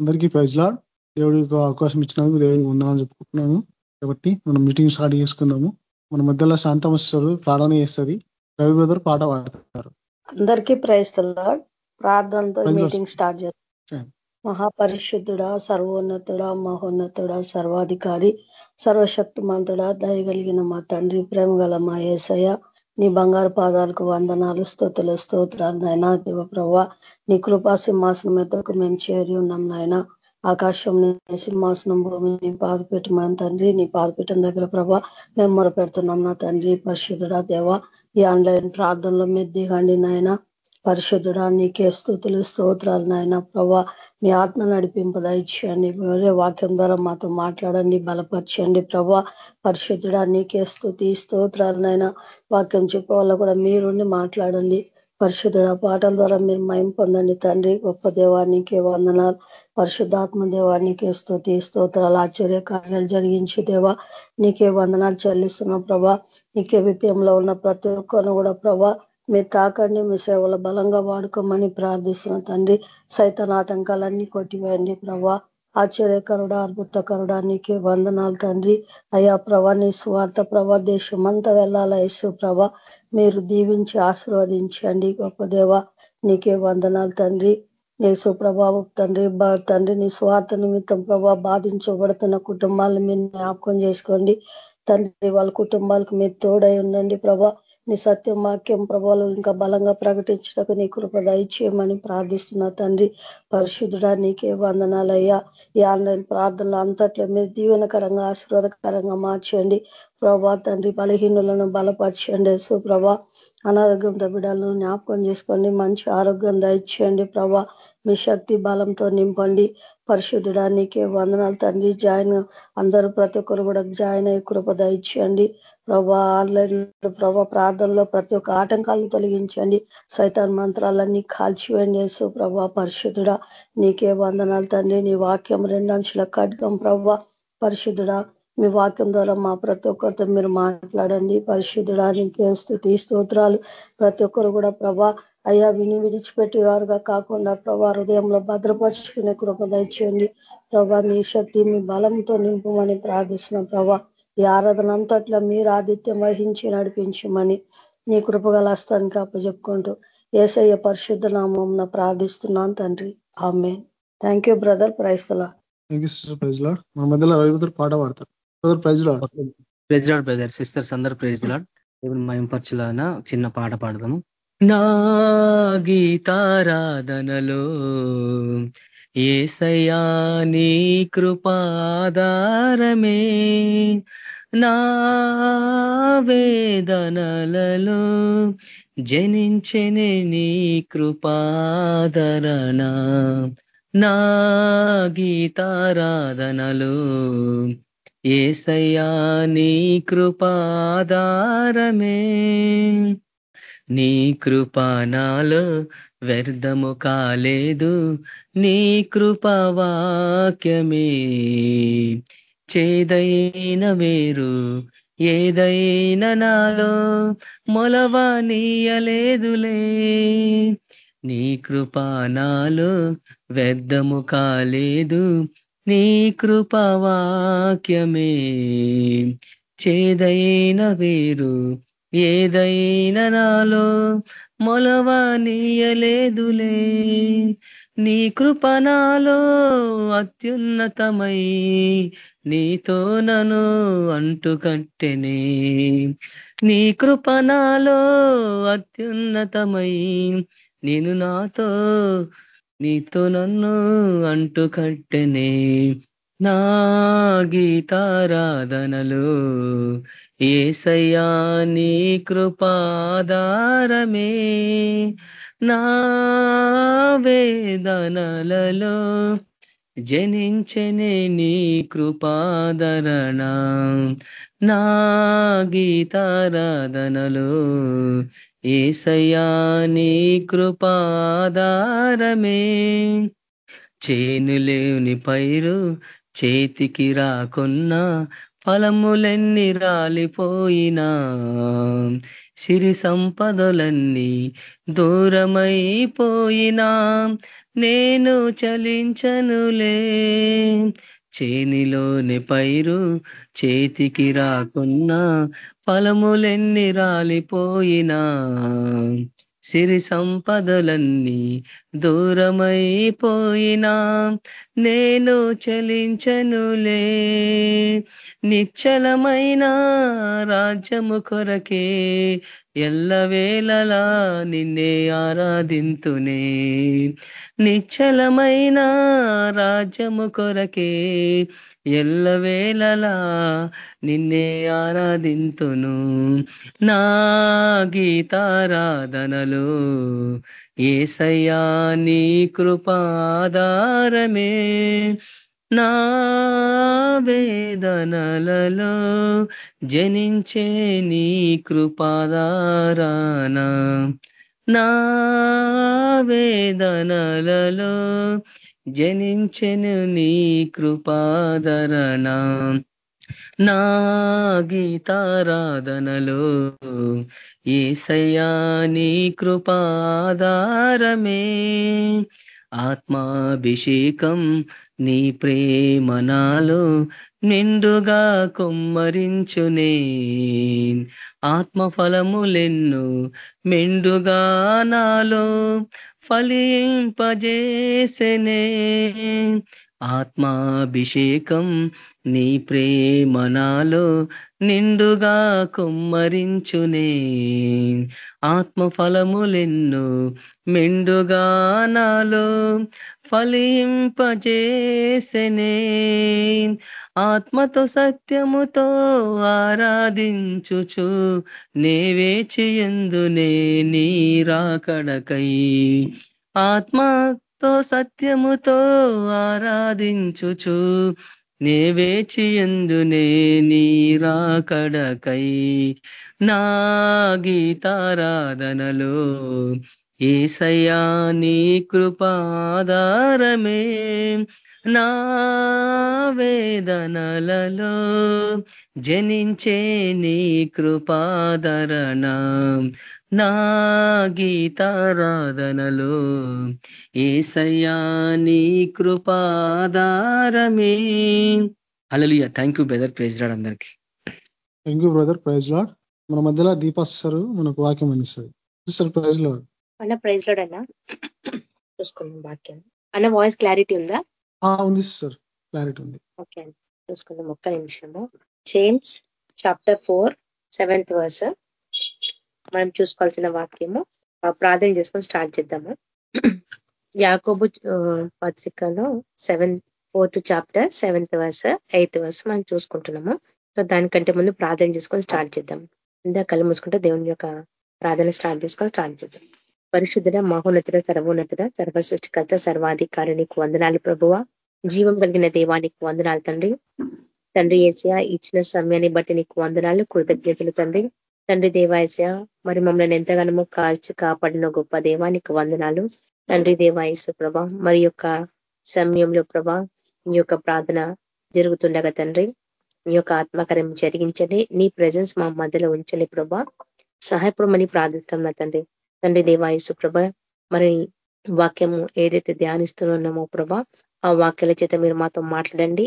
అందరికీ praise lord. దేవుడికి అవకాశం ఇచ్చినందుకు దేవుడికి ఉందామని చెప్పుకుంటున్నాను. కాబట్టి మనం మీటింగ్ స్టార్ట్ చేసుకుందాము. మన మధ్యలో శాంతమస్తారు ప్రార్థన చేస్తుంది. రవి బ్రదర్ పాట పాడతారు. అందరికీ ప్రైజ్ లాడ్. ప్రార్థనతో మీటింగ్ స్టార్ట్ చేస్తాం. మహాపరిశుద్ధుడా సర్వోన్నతుడా మహోన్నతుడా సర్వాధికారి సర్వశక్తిమంతుడా దయగలిగిన మా తండ్రి ప్రేమ గల మా ఏసయ్య. నీ బంగారు పాదాలకు వందనాలు స్థుతులు స్తోత్రాలు నాయన. దేవ ప్రభా నీ కృపా సింహాసనం ఎద్దకు మేము చేరి ఉన్నాం నాయన. ఆకాశం సింహాసనం భూమిని పాదపెట్టమని తండ్రి నీ పాదపీఠం దగ్గర ప్రభా మేము మొరపెడుతున్నాం నా తండ్రి పరిశుద్ధుడా దేవ. ఈ ఆన్లైన్ ప్రార్థనలో మీరు దిగండి నాయన. పరిశుద్ధుడా నీకే స్థుతులు స్తోత్రాలు నాయన. ప్రభా మీ ఆత్మ నడిపింపు దయచేయండి. వేరే వాక్యం ద్వారా మాతో మాట్లాడండి బలపరచండి. ప్రభా పరిశుద్ధుడా నీకే స్థుతి స్తోత్రాలు నాయన. వాక్యం చెప్పే కూడా మీరుండి మాట్లాడండి. పరిశుద్ధుడ పాటల ద్వారా మీరు మయం పొందండి. తండ్రి గొప్ప దేవానికి వందనాలు. పరిశుద్ధాత్మ దేవానికి స్థుతి స్తోత్రాలు ఆశ్చర్య కార్యాలు జరిగించి దేవా. నీకే వందనాలు చెల్లిస్తున్న ప్రభా. నీకే విపయంలో ఉన్న ప్రతి ఒక్కరు కూడా ప్రభా మీరు తాకండి మీ సేవలు బలంగా వాడుకోమని ప్రార్థిస్తున్న. తండ్రి సైతన్ ఆటంకాలన్నీ కొట్టివేయండి ప్రభా. ఆశ్చర్యకరుడ అద్భుతకరుడ నీకే వందనాలు తండ్రి. అయా ప్రభా నీ స్వార్థ ప్రభా దేశమంతా వెళ్ళాల యేసు ప్రభా. మీరు దీవించి ఆశీర్వదించండి గొప్ప దేవ. నీకే వందనాలు తండ్రి. యేసు ప్రభావం తండ్రి తండ్రి నీ స్వార్థ నిమిత్తం ప్రభా బాధించబడుతున్న కుటుంబాలను మీరు జ్ఞాపకం చేసుకోండి. తండ్రి వాళ్ళ కుటుంబాలకు మీరు తోడై ఉండండి ప్రభా. నీ సత్యం వాక్యం ప్రభావాలు ఇంకా బలంగా ప్రకటించడానికి నీ కృప దయచేయమని ప్రార్థిస్తున్నా తండ్రి. పరిశుద్ధుడా నీకే వందనాలయ్యా. ఈ ఆన్లైన్ ప్రార్థనలు అంతట్లో మీరు దీవెనకరంగా ఆశీర్వాదకరంగా మార్చండి ప్రభా తండ్రి బలహీనులను బలపరచండి. సుప్రభా అనారోగ్యంతో బిడ్డలను జ్ఞాపకం చేసుకోండి. మంచి ఆరోగ్యం దయచేయండి. ప్రభా మీ శక్తి బలంతో నింపండి. పరిశుద్ధుడా నీకే వందనాలు తండ్రి. జాయిన్ అందరూ ప్రతి ఒక్కరు కూడా జాయిన్ అయ్యి కృప దయచేయండి. ప్రభా ఆన్లైన్ ప్రభా ప్రార్థనలో ప్రతి ఒక్క ఆటంకాలను తొలగించండి. సైతాన్ మంత్రాలన్నీ కాల్చివేయండి యేసు ప్రభా పరిశుద్ధుడా నీకే వందనాలు తండ్రి. నీ వాక్యం రెండంచుల ఖడ్గం ప్రభా పరిశుద్ధుడా. మీ వాక్యం ద్వారా మా ప్రతి ఒక్కరితో మీరు మాట్లాడండి. పరిశుద్ధడానికి స్థుతి స్తోత్రాలు. ప్రతి ఒక్కరు కూడా ప్రభా అయ్యా విని విడిచిపెట్టేవారుగా కాకుండా ప్రభా హృదయంలో భద్రపరుచుకునే కృప దయచేయండి. ప్రభా మీ శక్తి మీ బలంతో నింపమని ప్రార్థిస్తున్నాం ప్రభా. ఈ ఆరాధన అంతట్లో మీరు ఆదిత్యం వహించి నడిపించమని నీ కృపగల హస్తానికి అప్పచెప్పుకుంటూ ఏసయ్య పరిశుద్ధ నామం ప్రార్థిస్తున్నాను తండ్రి. ఆమె థ్యాంక్ యూ బ్రదర్ ప్రైస్తలా మధ్యలో పాట పాడతారు praise Lord. Praise Lord brother sisters అందరు ప్రైజ్ లాడ్. మయంపరచులాన చిన్న పాట పాడదాము. నా గీతారాధనలో ఏసయా నీ కృపాధారమే. నా వేదనలలో జనించని నీ కృపాదరణ. నా గీతారాధనలో ఏసయ్యా నీ కృపాధారమే. నీ కృపానాలో వ్యర్థము కాలేదు నీ కృపవాక్యమే చేదైన వేరు ఏదైనా నాలో మొలవనీయలేదులే నీ కృపానాలో వ్యర్థము కాలేదు నీ కృపవాక్యమే. చేదైన వేరు ఏదైనా నాలో మొలవనీయలేదులే. నీ కృపణాలో అత్యున్నతమై నీతో నను అంటుకట్టెనే. నీ కృపణాలో అత్యున్నతమై నేను నాతో నీతో నన్ను అంటు అంటుకట్టెనే నా గీతారాధనలు. ఏసయ్యా నీ కృపాధారమే నా వేదనలలో. జనించనే నీ కృపాదరణ నా గీతారాధనలో ఏసయా నీ కృపాదారమే చేనులేని పైరు చేతికి రాకున్నా ఫలములెన్ని రాలిపోయినా సిరి సంపదలన్నీ దూరమైపోయినా. నేను చలించనులే. చేనిలోని పైరు చేతికి రాకున్నా ఫలములెన్ని రాలిపోయినా. సిరి సంపదలన్నీ దూరమైపోయినా నేను చలించనులే. నిశ్చలమైన రాజ్యము కొరకే ఎల్లవేళలా నిన్నే ఆరాధింతునే. నిశ్చలమైన రాజ్యము కొరకే ఎల్లవేళలా నిన్నే ఆరాధింతును. నా గీతారాధనలో ఏసయ్యా నీ కృపాధారమే. నా వేదనలలో జనించే నీ కృపాదారాన నా వేదనలలో జనించెను నీ కృపాదరణ నా గీతారాధనలో ఏసయ్యా నీ కృపాధారమే. ఆత్మాభిషేకం నీ ప్రేమనాలో నిండుగా కొమ్మరించునే. ఆత్మఫలములెన్ను మెండుగా నాలో ఫలింపజేసెనే. ఆత్మాభిషేకం నీ ప్రేమనాలో నిండుగా కుమ్మరించునే. ఆత్మఫలములెన్ను మెండుగా నాలో ఫలింపజేసెనే. ఆత్మతో సత్యముతో ఆరాధించుచు నేవేచియందునే నీరాకడకై. ఆత్మతో సత్యముతో ఆరాధించుచు. నేవేచియందునే నీరాకడకై నా గీతారాధనలో ఏసయ్యా నీ కృపాధారమే. నా వేదనలలో జనించే నీ కృపాదరణ నా గీతారాధనలో ఏసయ్యా నీ కృపాధారమే. అలలియ thank you brother praise Lord అందరికి. Thank you brother praise Lord మన మధ్యలో దీపాస్తారు మనకు వాక్యం అందిస్తుంది సిస్టర్ ప్రైజ్ లాడ్ అన్న ప్రైజ్ లాడ్ అన్న. చూసుకున్నాం వాక్యం. అన్న వాయిస్ క్లారిటీ ఉందా? ఉంది సార్ క్లారిటీ ఉంది. ఓకే అండి చూసుకుందాం ఒక్క నిమిషము. James chapter four seventh verse మనం చూసుకోవాల్సిన వాక్యము. ప్రార్థన చేసుకొని స్టార్ట్ చేద్దాము. యాకోబు పత్రికలో seven fourth chapter seventh verse eighth verse మనం చూసుకుంటున్నాము. సో దానికంటే ముందు ప్రార్థన చేసుకొని స్టార్ట్ చేద్దాం. ఇందా కళ్ళు మూసుకుంటే దేవుని యొక్క ప్రార్థన స్టార్ట్ చేసుకొని స్టార్ట్ చేద్దాం. పరిశుద్ధుడ మహోన్నతుడ సర్వోన్నతుడ సర్వసృష్టికర్త సర్వాధికారి నీకు వందనాలు ప్రభువ. జీవం కలిగిన దేవానికి వందనాలు తండ్రి. తండ్రి ఏసియా ఇచ్చిన సమయాన్ని బట్టి నీకు వందనాలు కృతజ్ఞతలు తండ్రి. తండ్రి దేవాయస్య మరి మమ్మల్ని ఎంతగానో కాల్చి కాపాడిన గొప్ప దేవానికి వందనాలు. తండ్రి దేవాయసు ప్రభ మరి యొక్క సమయంలో ప్రభ నీ యొక్క ప్రార్థన జరుగుతుండగా తండ్రి నీ యొక్క ఆత్మకార్యం జరిగించండి. నీ ప్రజెన్స్ మా మధ్యలో ఉంచండి ప్రభా. సహాయపడమని ప్రార్థిస్తున్నాం తండ్రి. తండ్రి దేవాయసు ప్రభ మరి వాక్యము ఏదైతే ధ్యానిస్తున్నామో ప్రభా ఆ వాక్యాల చేత మీరు మాతో మాట్లాడండి.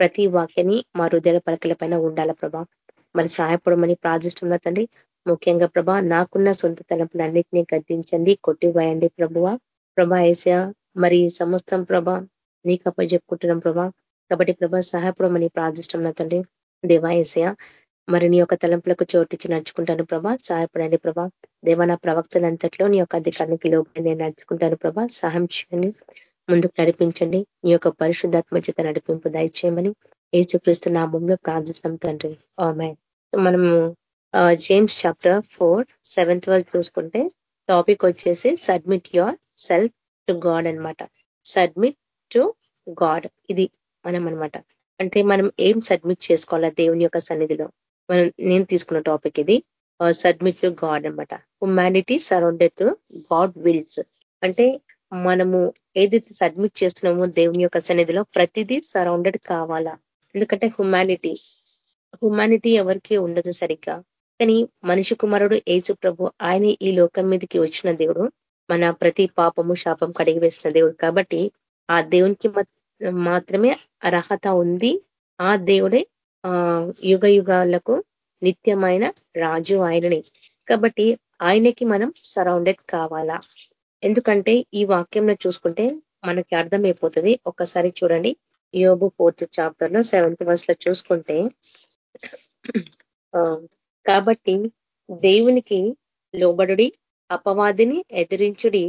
ప్రతి వాక్యాన్ని మా హృదయ పలకల పైన ఉండాల ప్రభా? మరి సహాయపడమని ప్రార్థిస్తున్నా తండ్రి. ముఖ్యంగా ప్రభా నాకున్న సొంత తలంపులన్నింటినీ గద్దించండి కొట్టివేయండి ప్రభువ. ప్రభా ఏసా మరి సమస్తం ప్రభా నీకు అప్ప చెప్పుకుంటున్నాం ప్రభా. కాబట్టి ప్రభా సహాయపడమని ప్రార్థిస్తున్నా తండ్రి. దేవా ఏసయ మరి నీ యొక్క తలంపులకు చోటిచ్చి నడుచుకుంటాను ప్రభా. సహాయపడండి ప్రభా. దేవా నా ప్రవక్తలంతట్లో నీ యొక్క అధికారానికి లోపలి నేను నడుచుకుంటాను ప్రభా. సహాయం చేయండి. ముందుకు నడిపించండి. నీ యొక్క పరిశుద్ధాత్మ చేత నడిపింపు దయచేయమని ఏసుక్రీస్తు నామంలో ప్రార్థిస్తాం తండ్రి. మనము జేమ్స్ చాప్టర్ ఫోర్ సెవెంత్ వరకు చూసుకుంటే టాపిక్ వచ్చేసి submit yourself to God అనమాట సబ్మిట్ టు గాడ్ ఇది మనం అనమాట అంటే మనం ఏం సబ్మిట్ చేసుకోవాలా దేవుని యొక్క సన్నిధిలో? మనం నేను తీసుకున్న టాపిక్ ఇది. సబ్మిట్ టు గాడ్ అనమాట humanity surrendered to God wills అంటే మనము ఏదైతే సబ్మిట్ చేస్తున్నామో దేవుని యొక్క సన్నిధిలో ప్రతిదీ సరౌండెడ్ కావాలా? ఎందుకంటే హ్యుమానిటీ హ్యుమానిటీ ఎవరికి ఉండదు సరిగ్గా. కానీ మనిషి కుమారుడు ఏసు ప్రభు ఆయన ఈ లోకం మీదకి వచ్చిన దేవుడు మన ప్రతి పాపము శాపం కడిగి వేసిన దేవుడు. కాబట్టి ఆ దేవునికి మాత్రమే అర్హత ఉంది. ఆ దేవుడే యుగ యుగాలకు నిత్యమైన రాజు ఆయనని. కాబట్టి ఆయనకి మనం సరౌండెడ్ కావాలా? ఎందుకంటే ఈ వాక్యంలో చూసుకుంటే మనకి అర్థమైపోతుంది. ఒకసారి చూడండి. యోబు ఫోర్త్ చాప్టర్లో సెవెంత్ వర్స్లో చూసుకుంటే కాబట్టి దేవునికి లోబడుడి అపవాదిని ఎదిరించుడి.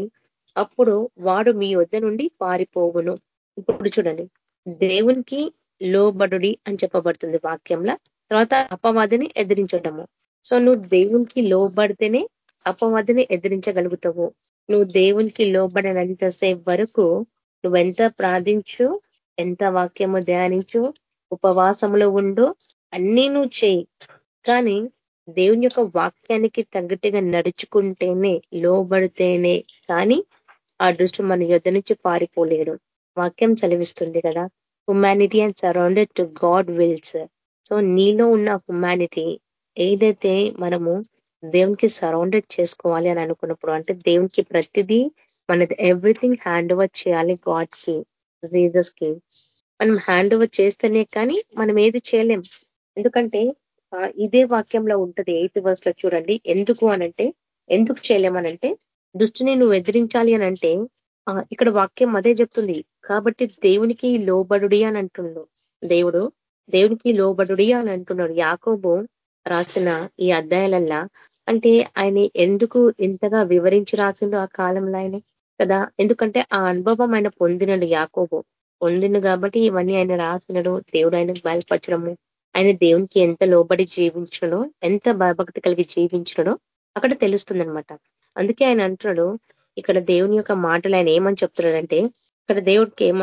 అప్పుడు వాడు మీ వద్ద నుండి పారిపోవును. ఇప్పుడు చూడండి. దేవునికి లోబడుడి అని చెప్పబడుతుంది వాక్యంలో. తర్వాత అపవాదిని ఎదిరించడము. సో నువ్వు దేవునికి లోబడితేనే అపవాదిని ఎదిరించగలుగుతావు. నువ్వు దేవునికి లోబడినంతసేపు వరకు నువ్వెంత ప్రార్థించు ఎంత వాక్యము ధ్యానించు ఉపవాసంలో ఉండు అన్నీ నువ్వు చేయి. కానీ దేవుని యొక్క వాక్యానికి తగ్గట్టుగా నడుచుకుంటేనే లోబడితేనే కానీ ఆ దృష్టి మన యుద్ధ నుంచి పారిపోలేడు. వాక్యం చదివిస్తుంది కదా. Humanity and surrendered to God wills so నీలో ఉన్న హ్యుమానిటీ ఏదైతే మనము దేవునికి సరౌండెడ్ చేసుకోవాలి అని అనుకున్నప్పుడు అంటే దేవునికి ప్రతిదీ మనది ఎవ్రీథింగ్ హ్యాండ్ ఓవర్ చేయాలి గాడ్స్కి జీజస్కి. మనం హ్యాండ్ ఓవర్ చేస్తేనే కానీ మనం ఏది చేయలేం. ఎందుకంటే ఇదే వాక్యంలో ఉంటది ఎయిత్ వర్స్లో చూడండి. ఎందుకు అనంటే ఎందుకు చేయలేమనంటే దుష్టిని నువ్వు ఎదిరించాలి అనంటే ఇక్కడ వాక్యం అదే చెప్తుంది. కాబట్టి దేవునికి లోబడుడి అని అంటున్నాడు దేవుడు దేవునికి లోబడుడి అని అంటున్నాడు. యాకోబు రాసిన ఈ అధ్యాయాలల్లా అంటే ఆయన ఎందుకు ఇంతగా వివరించి రాసిండు ఆ కాలంలో ఆయన? కదా? ఎందుకంటే ఆ అనుభవం ఆయన పొందినడు యాకోబు. పొందిను కాబట్టి ఇవన్నీ ఆయన రాసినడు. దేవుడు ఆయనకు బయలుపరచడము. ఆయన దేవునికి ఎంత లోబడి జీవించడో ఎంత భయభక్తి కలిగి జీవించడో అక్కడ తెలుస్తుందనమాట అందుకే ఆయన అంటున్నాడు ఇక్కడ దేవుని యొక్క మాటలు ఆయన ఏమని చెప్తున్నాడంటే ఇక్కడ దేవుడికి ఏమ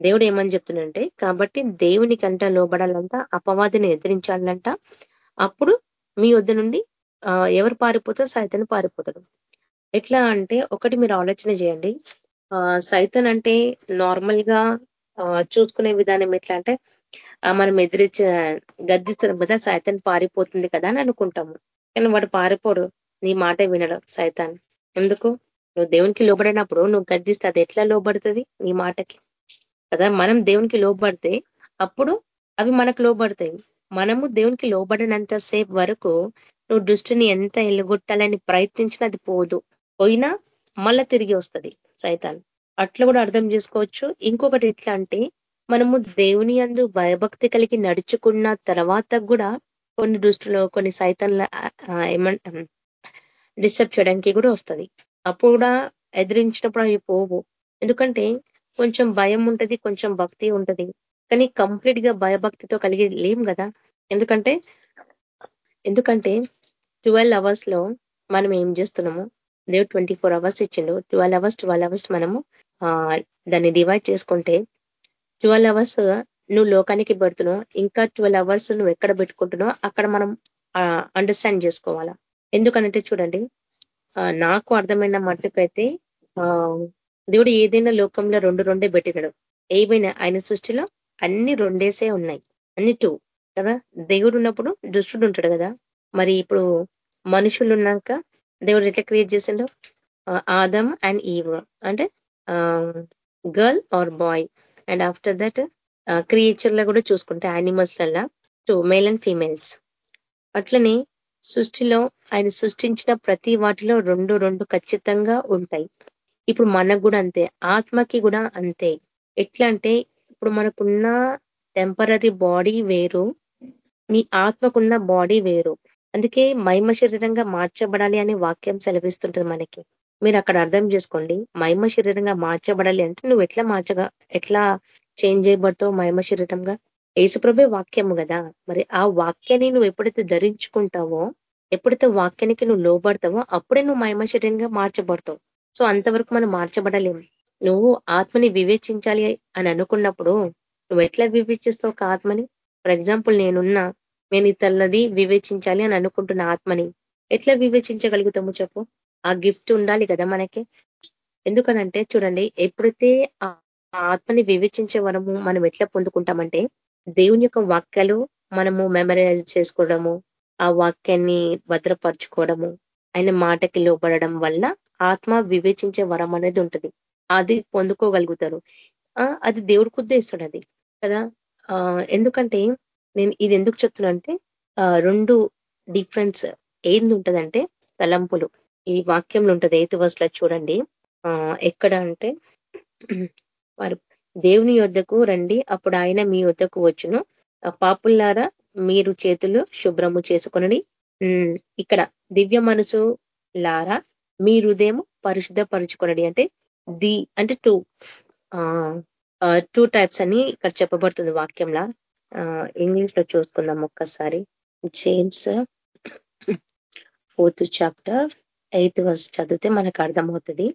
దేవుడు ఏమని చెప్తున్నాడంటే కాబట్టి దేవునికంట లోబడాలంట అపవాదిని ఎదిరించాలంట అప్పుడు మీ వద్ద నుండి ఎవరు పారిపోతారు సైతన్ పారిపోతాడు. ఎట్లా అంటే ఒకటి మీరు ఆలోచన చేయండి. సైతన్ అంటే నార్మల్గా చూసుకునే విధానం ఎట్లా అంటే మనం ఎదిరించ గద్దిస్తున్న కదా సైతాన్ పారిపోతుంది కదా అని అనుకుంటాము. కానీ వాడు పారిపోడు. నీ మాట వినడం సైతాన్. ఎందుకు? నువ్వు దేవునికి లోబడినప్పుడు నువ్వు గద్దిస్తే అది ఎట్లా లోబడుతుంది? నీ మాటకి. కదా? మనం దేవునికి లోబడితే అప్పుడు అవి మనకు లోబడతాయి. మనము దేవునికి లోబడినంత సేపు వరకు నువ్వు దృష్టిని ఎంత ఎల్లుగొట్టాలని ప్రయత్నించినా అది పోదు. పోయినా మళ్ళా తిరిగి వస్తుంది సైతాన్. అట్లా కూడా అర్థం చేసుకోవచ్చు. ఇంకొకటి ఎట్లా అంటే మనము దేవుని అందు భయభక్తి కలిగి నడుచుకున్న తర్వాత కూడా కొన్ని దృష్టిలో కొన్ని సైతాన్ల ఏమంట డిస్టర్బ్ చేయడానికి కూడా వస్తుంది. అప్పుడు కూడా ఎదిరించినప్పుడు అవి పోవు. ఎందుకంటే కొంచెం భయం ఉంటుంది కొంచెం భక్తి ఉంటది. కానీ కంప్లీట్గా భయభక్తితో కలిగి లేం కదా. ఎందుకంటే ఎందుకంటే ట్వెల్వ్ అవర్స్లో మనం ఏం చేస్తున్నాము? దేవుడు ట్వంటీ ఫోర్ అవర్స్ ఇచ్చిండు. ట్వెల్వ్ అవర్స్ ట్వెల్వ్ అవర్స్ మనము దాన్ని డివైడ్ చేసుకుంటే ట్వెల్వ్ అవర్స్ నువ్వు లోకానికి పెడుతున్నావు. ఇంకా ట్వెల్వ్ అవర్స్ నువ్వు ఎక్కడ పెట్టుకుంటున్నావు అక్కడ మనం అండర్స్టాండ్ చేసుకోవాలా. ఎందుకనంటే చూడండి నాకు అర్థమైన మట్టుకైతే దేవుడు ఏదైనా లోకంలో రెండు రెండే పెట్టినాడు ఏమైనా ఆయన సృష్టిలో అన్ని రెండేసే ఉన్నాయి. అన్ని టూ కదా? దేవుడు ఉన్నప్పుడు దుష్టుడు ఉంటాడు కదా? మరి ఇప్పుడు మనుషులు ఉన్నాక దేవుడు ఎట్లా క్రియేట్ చేసిండో? ఆదమ్ అండ్ ఈవ్ అంటే girl or boy. And after that క్రియేచర్లో కూడా చూసుకుంటే యానిమల్స్ లల్లా టూ మేల్ అండ్ ఫీమేల్స్ అట్లనే సృష్టిలో ఆయన సృష్టించిన ప్రతి వాటిలో రెండు రెండు ఖచ్చితంగా ఉంటాయి. ఇప్పుడు మనకు కూడా అంతే ఆత్మకి కూడా అంతే. ఎట్లా అంటే ఇప్పుడు మనకున్న టెంపరీ బాడీ వేరు మీ ఆత్మకున్న బాడీ వేరు. అందుకే మహిమ శరీరంగా మార్చబడాలి అని వాక్యం సెలవిస్తుంటుంది మనకి. మీరు అక్కడ అర్థం చేసుకోండి మహిమ శరీరంగా మార్చబడాలి అంటే నువ్వు ఎట్లా మార్చగా ఎట్లా చేంజ్ చేయబడతావు మహిమ శరీరంగా? యేసుప్రభే వాక్యము కదా? మరి ఆ వాక్యాన్ని నువ్వు ఎప్పుడైతే ధరించుకుంటావో ఎప్పుడైతే వాక్యానికి నువ్వు లోబడతావో అప్పుడే నువ్వు మహిమ శరీరంగా మార్చబడతావు. సో అంతవరకు మనం మార్చబడలేము. నువ్వు ఆత్మని వివేచించాలి అని అనుకున్నప్పుడు నువ్వు ఎట్లా వివేచిస్తావు ఒక ఆత్మని? ఫర్ ఎగ్జాంపుల్ నేనున్నా నేను ఇతరులది వివేచించాలి అని అనుకుంటున్న ఆత్మని ఎట్లా వివేచించగలుగుతాము చెప్పు? ఆ గిఫ్ట్ ఉండాలి కదా మనకి. ఎందుకనంటే చూడండి ఎప్పుడైతే ఆ ఆత్మని వివేచించే వరము మనం ఎట్లా పొందుకుంటామంటే దేవుని యొక్క వాక్యాలు మనము మెమరైజ్ చేసుకోవడము ఆ వాక్యాన్ని భద్రపరచుకోవడము ఆయన మాటకి లోపడడం వల్ల ఆత్మ వివేచించే వరం అనేది ఉంటుంది. అది పొందుకోగలుగుతారు. అది దేవుడికి ఉద్దేశిస్తాడు అది కదా? ఎందుకంటే నేను ఇది ఎందుకు చెప్తున్నా అంటే రెండు డిఫరెన్స్ ఏంది ఉంటుందంటే తలంపులు. ఈ వాక్యంలో ఉంటుంది ఎయిత్ వర్స్ చూడండి. ఎక్కడ అంటే వారు దేవుని యొద్దకు రండి. అప్పుడు ఆయన మీ వద్దకు వచ్చును. పాపుల్లారా మీరు చేతులు శుభ్రము చేసుకుని ఇక్కడ దివ్య మనసు లారా మీ హృదయం పరిశుద్ధపరుచుకొనడి. అంటే ది అంటే టూ టూ టైప్స్ అని ఇక్కడ చెప్పబడుతుంది వాక్యంలా. ఇంగ్లీష్లో చూసుకుందాం ఒక్కసారి. James fourth chapter eighth verse చదివితే మనకు అర్థమవుతుంది.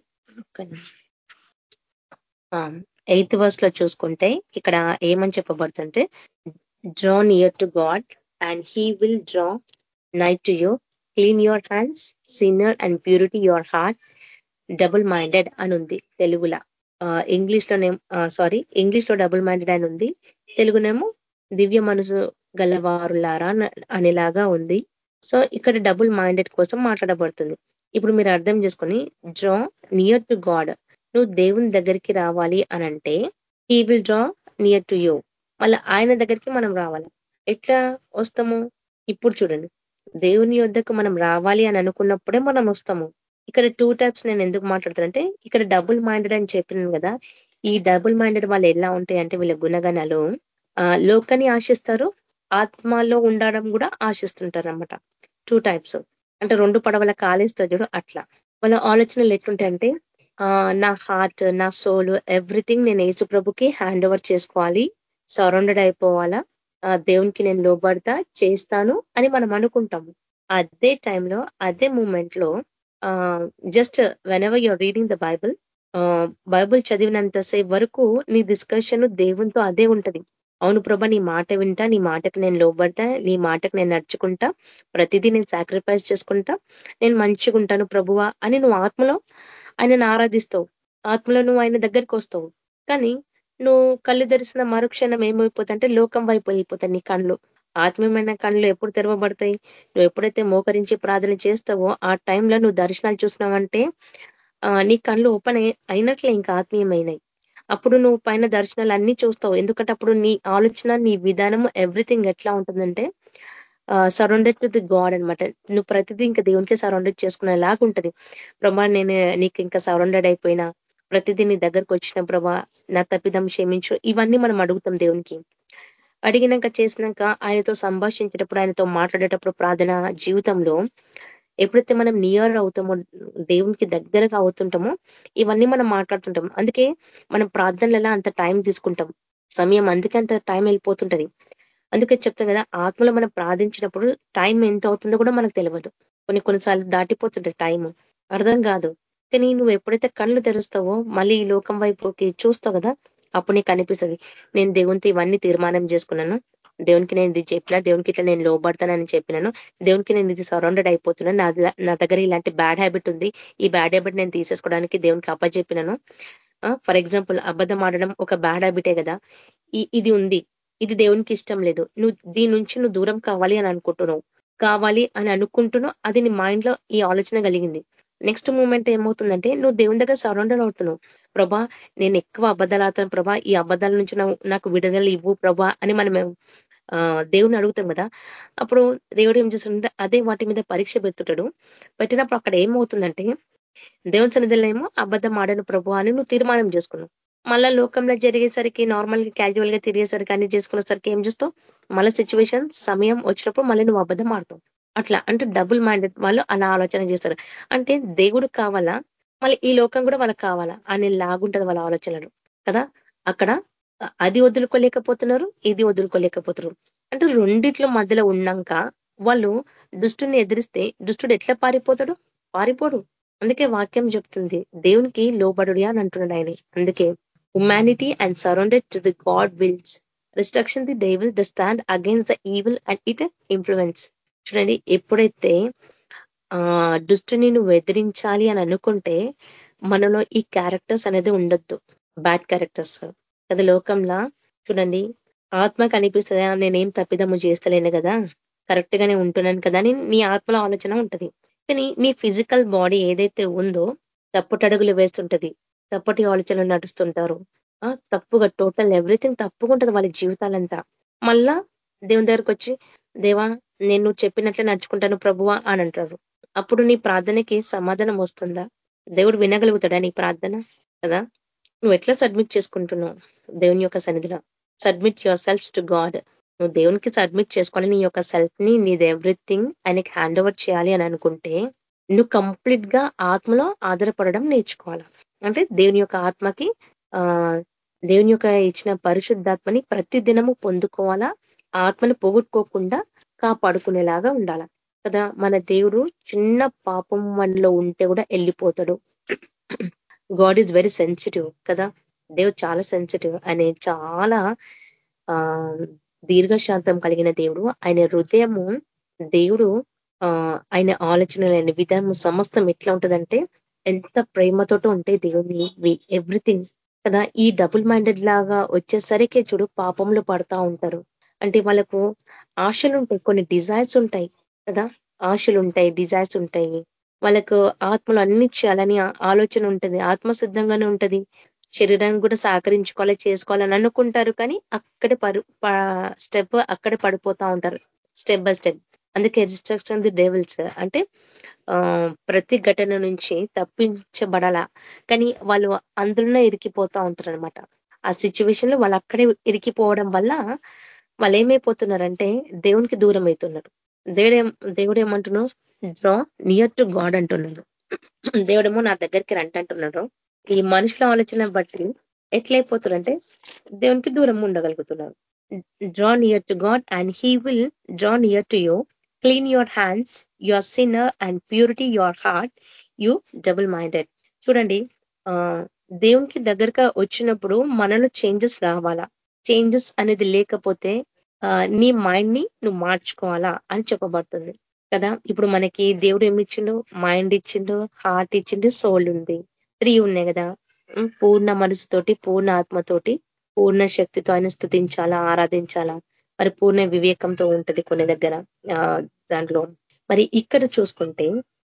ఎయిత్ వర్స్లో చూసుకుంటే ఇక్కడ ఏమని చెప్పబడుతుంటే draw near to God and he will draw nigh to you clean your hands sinner and purity your heart double minded అని ఉంది తెలుగులో. ఇంగ్లీష్లోనే సారీ ఇంగ్లీష్లో డబుల్ మైండెడ్ అని ఉంది. తెలుగునేమో దివ్య మనసు గలవారులారా అనేలాగా ఉంది. సో ఇక్కడ డబుల్ మైండెడ్ కోసం మాట్లాడబడుతుంది. ఇప్పుడు మీరు అర్థం చేసుకొని డ్రా నియర్ టు గాడ్ నువ్వు దేవుని దగ్గరికి రావాలి అని అంటే he will draw near to you మళ్ళీ ఆయన దగ్గరికి మనం రావాలి? ఎట్లా వస్తాము? ఇప్పుడు చూడండి. దేవుని యొద్దకు మనం రావాలి అని అనుకున్నప్పుడే మనం వస్తాము. ఇక్కడ టూ టైప్స్ నేను ఎందుకు మాట్లాడుతానంటే ఇక్కడ డబుల్ మైండెడ్ అని చెప్పినాను కదా. ఈ డబుల్ మైండెడ్ వాళ్ళు ఎలా ఉంటాయి అంటే వీళ్ళ గుణగణాలు లోకని ఆశిస్తారు ఆత్మలో ఉండడం కూడా ఆశిస్తుంటారు అనమాట టూ టైప్స్ అంటే రెండు పడవల కాలేస్తారు చూడు అట్లా. వాళ్ళ ఆలోచనలు ఎట్లుంటాయంటే నా హార్ట్ నా సోల్ ఎవ్రీథింగ్ నేను యేసు ప్రభుకి హ్యాండ్ ఓవర్ చేసుకోవాలి. సరౌండెడ్ అయిపోవాలా. దేవునికి నేను లోబడతా చేస్తాను అని మనం అనుకుంటాము అదే టైంలో అదే మూమెంట్లో just whenever you're reading the Bible Bible చదివినంతసేపు వరకు నీ డిస్కషన్ దేవునితో అదే ఉంటది. అవును ప్రభ నీ మాట వింటా నీ మాటకు నేను లోబడతా నీ మాటకు నేను నడుచుకుంటా ప్రతిదీ నేను సాక్రిఫైస్ చేసుకుంటా నేను మంచిగా ఉంటాను ప్రభువా అని నువ్వు ఆత్మలో ఆయనను ఆరాధిస్తావు. ఆత్మలో నువ్వు ఆయన దగ్గరికి వస్తావు. కానీ నువ్వు కళ్ళు ధరిసిన మరుక్షణం ఏమైపోతా అంటే లోకం వైపు వెళ్ళిపోతాయి నీ కళ్ళు. ఆత్మీయమైన కళ్ళు ఎప్పుడు తెరవబడతాయి? నువ్వు ఎప్పుడైతే మోకరించి ప్రార్థన చేస్తావో ఆ టైంలో నువ్వు దర్శనాలు చూసినావంటే నీ కళ్ళు ఓపెన్ అయినట్లే ఇంకా ఆత్మీయమైనవి. అప్పుడు నువ్వు పైన దర్శనాలు అన్ని చూస్తావు. ఎందుకంటే అప్పుడు నీ ఆలోచన నీ విధానం ఎవ్రీథింగ్ ఎట్లా ఉంటుందంటే సరౌండెడ్ టు ది గాడ్ అనమాట నువ్వు ప్రతిదీ ఇంకా దేవునికి సరౌండెడ్ చేసుకునేలాగా ఉంటది. ప్రభా నేను నీకు ఇంకా సరౌండెడ్ అయిపోయినా ప్రతిదీ నీ దగ్గరకు వచ్చిన ప్రభా నా తప్పిదం క్షమించు. ఇవన్నీ మనం అడుగుతాం దేవునికి. అడిగినాక చేసినాక ఆయనతో సంభాషించేటప్పుడు ఆయనతో మాట్లాడేటప్పుడు ప్రార్థన జీవితంలో ఎప్పుడైతే మనం నియర్ అవుతామో దేవునికి దగ్గరగా అవుతుంటామో ఇవన్నీ మనం మాట్లాడుతుంటాం. అందుకే మనం ప్రార్థనలలో అంత టైం తీసుకుంటాం. సమయం అందుకే అంత టైం వెళ్ళిపోతుంటది. అందుకే చెప్తాం కదా ఆత్మలో మనం ప్రార్థించినప్పుడు టైం ఎంత అవుతుందో కూడా మనకు తెలియదు కొన్ని కొన్నిసార్లు దాటిపోతుంటాయి టైం అర్థం కాదు. కానీ నువ్వు ఎప్పుడైతే కళ్ళు తెరుస్తావో మళ్ళీ ఈ లోకం వైపుకి చూస్తావు కదా అప్పుడు నీకు అనిపిస్తుంది నేను దేవునితో ఇవన్నీ తీర్మానం చేసుకున్నాను. దేవునికి నేను ఇది చెప్పినా దేవునికి ఇట్లా నేను లోబడతానని చెప్పినాను. దేవునికి నేను ఇది సరౌండెడ్ అయిపోతున్నాను. నా నా దగ్గర ఇలాంటి బ్యాడ్ హ్యాబిట్ ఉంది. ఈ బ్యాడ్ హ్యాబిట్ నేను తీసేసుకోవడానికి దేవునికి అప్పచెప్పినాను. ఫర్ ఎగ్జాంపుల్ అబద్ధం ఆడడం ఒక బ్యాడ్ హ్యాబిటే కదా. ఇది ఉంది. ఇది దేవునికి ఇష్టం లేదు. నువ్వు దీని నుంచి నువ్వు దూరం కావాలి అని అనుకుంటున్నావు. కావాలి అని అనుకుంటున్నావు. అది నీ మైండ్లో ఈ ఆలోచన కలిగింది. నెక్స్ట్ మూమెంట్ ఏమవుతుందంటే నువ్వు దేవుని దగ్గర సరౌండర్ అవుతున్నావు. ప్రభా నేను ఎక్కువ అబద్ధాలు ఆడుతాను ప్రభా. ఈ అబద్ధాల నుంచి నాకు విడుదల ఇవ్వు ప్రభా అని మనం దేవుని అడుగుతాం కదా. అప్పుడు దేవుడు ఏం చేస్తుంటే అదే వాటి మీద పరీక్ష పెడుతుంటాడు. పెట్టినప్పుడు అక్కడ ఏమవుతుందంటే దేవుని సన్నిధిలో ఏమో అబద్ధం ఆడాను ప్రభు అని నువ్వు తీర్మానం చేసుకున్నావు. మళ్ళా లోకంలో జరిగేసరికి నార్మల్గా క్యాజువల్గా తిరిగేసరికి అన్ని చేసుకునేసరికి ఏం చూస్తావు? మళ్ళీ సిచ్యువేషన్ సమయం వచ్చినప్పుడు మళ్ళీ నువ్వు అబద్ధం ఆడతావు. అట్లా అంటే డబుల్ మైండెడ్ వాళ్ళు అలా ఆలోచన చేస్తారు. అంటే దేవుడు కావాలా? మళ్ళీ ఈ లోకం కూడా వాళ్ళకి కావాలా? అని లాగుంటది వాళ్ళ ఆలోచనలు. కదా? అక్కడ అది వదులుకోలేకపోతున్నారు ఇది వదులుకోలేకపోతున్నారు. అంటే రెండిట్లో మధ్యలో ఉన్నాక వాళ్ళు దుష్టుని ఎదిరిస్తే దుష్టుడు ఎట్లా పారిపోతాడు? పారిపోడు. అందుకే వాక్యం చెప్తుంది దేవునికి లోబడుడి అని అంటున్నాడు ఆయన. అందుకే humanity and surrendered to the God wills restriction the devil the stand against the evil and it influence చూడండి ఎప్పుడైతే ఆ దుష్టుని నువ్వు ఎదిరించాలి అని అనుకుంటే మనలో ఈ క్యారెక్టర్స్ అనేది ఉండొద్దు. బ్యాడ్ క్యారెక్టర్స్ అది లోకంలా చూడండి ఆత్మ కనిపిస్తుందా? నేనేం తప్పిదము చేస్తలేను కదా? కరెక్ట్ గానే ఉంటున్నాను కదా? అని నీ ఆత్మలో ఆలోచన ఉంటది. కానీ నీ ఫిజికల్ బాడీ ఏదైతే ఉందో తప్పుటడుగులు వేస్తుంటది. తప్పటి ఆలోచనలు నడుస్తుంటారు. తప్పుగా టోటల్ ఎవ్రీథింగ్ తప్పుగా ఉంటుంది వాళ్ళ జీవితాలంతా. మళ్ళా దేవుని దగ్గరకు వచ్చి దేవా నేను చెప్పినట్లే నడుచుకుంటాను ప్రభువా అని అంటారు. అప్పుడు నీ ప్రార్థనకి సమాధానం వస్తుందా? దేవుడు వినగలుగుతాడా నీ ప్రార్థన? కదా? నువ్వు ఎట్లా సబ్మిట్ చేసుకుంటున్నావు? దేవుని యొక్క సన్నిధిలో. Submit yourselves to God నువ్వు దేవునికి సబ్మిట్ చేసుకోవాలి. నీ యొక్క సెల్ఫ్ని నీది ఎవ్రీథింగ్ ఆయనకి హ్యాండ్ ఓవర్ చేయాలి అని అనుకుంటే నువ్వు కంప్లీట్గా ఆత్మలో ఆధారపడడం నేర్చుకోవాలి? అంటే దేవుని యొక్క ఆత్మకి ఆ దేవుని యొక్క ఇచ్చిన పరిశుద్ధాత్మని ప్రతి దినము పొందుకోవాలా? ఆత్మని పోగొట్టుకోకుండా కాపాడుకునేలాగా ఉండాల? కదా మన దేవుడు చిన్న పాపం మనలో ఉంటే కూడా వెళ్ళిపోతాడు గాడ్ ఈజ్ వెరీ సెన్సిటివ్ కదా? దేవుడు చాలా సెన్సిటివ్ ఆయన చాలా ఆ దీర్ఘశాంతం కలిగిన దేవుడు. ఆయన హృదయము దేవుడు ఆయన ఆలోచనలు ఆయన విధానం సమస్తం ఎట్లా ఉంటుందంటే ఎంత ప్రేమతోటి ఉంటే దేవుని ఎవ్రీథింగ్ కదా ఈ డబుల్ మైండెడ్ లాగా వచ్చేసరికి చూడు పాపంలో పడతా ఉంటారు. అంటే వాళ్ళకు ఆశలు ఉంటాయి కొన్ని డిజైర్స్ ఉంటాయి కదా ఆశలు ఉంటాయి డిజైర్స్ ఉంటాయి. వాళ్ళకు ఆత్మలు అన్ని చేయాలని ఆలోచన ఉంటుంది ఆత్మ సిద్ధంగానే ఉంటది. శరీరాన్ని కూడా సహకరించుకోవాలి చేసుకోవాలని అనుకుంటారు కానీ అక్కడే పరు స్టెప్ అక్కడే పడిపోతా ఉంటారు స్టెప్ బై స్టెప్ అందుకే రిస్ట్రక్షన్ ది డేవిల్స్ అంటే ఆ ప్రతి ఘటన నుంచి తప్పించబడాలా. కానీ వాళ్ళు అందులోనే ఇరికిపోతా ఉంటారు అనమాట ఆ సిచ్యువేషన్లో వాళ్ళు అక్కడే ఇరికిపోవడం వల్ల వాళ్ళు ఏమైపోతున్నారంటే దేవునికి దూరం అవుతున్నారు దేవుడే దేవుడు ఏమంటున్నాడు? డ్రా నియర్ టు గాడ్ అంటున్నాడు. దేవుడేమో నా దగ్గరికి రంటంటున్నాడు ఈ మనుషుల ఆలోచన బట్టి ఎట్లయిపోతున్నారంటే దేవునికి దూరం ఉండగలుగుతున్నారు. Draw near to God and he will draw near to you clean your hands your sinner and purity your heart you double minded చూడండి ఆ దేవునికి దగ్గరగా వచ్చినప్పుడు మనలో చేంజెస్ రావాలా? చేంజెస్ అనేది లేకపోతే నీ మైండ్ని నువ్వు మార్చుకోవాలా అని చెప్పబడుతుంది. కదా? ఇప్పుడు మనకి దేవుడు ఏమి ఇచ్చిండు మైండ్ ఇచ్చిండు హార్ట్ ఇచ్చిండు సోల్ ఉంది. త్రీ ఉన్నాయి కదా? పూర్ణ మనసుతోటి పూర్ణ ఆత్మతోటి పూర్ణ శక్తితో ఆయన స్థుతించాలా ఆరాధించాలా? మరి పూర్ణ వివేకంతో ఉంటది కొన్ని దగ్గర దాంట్లో. మరి ఇక్కడ చూసుకుంటే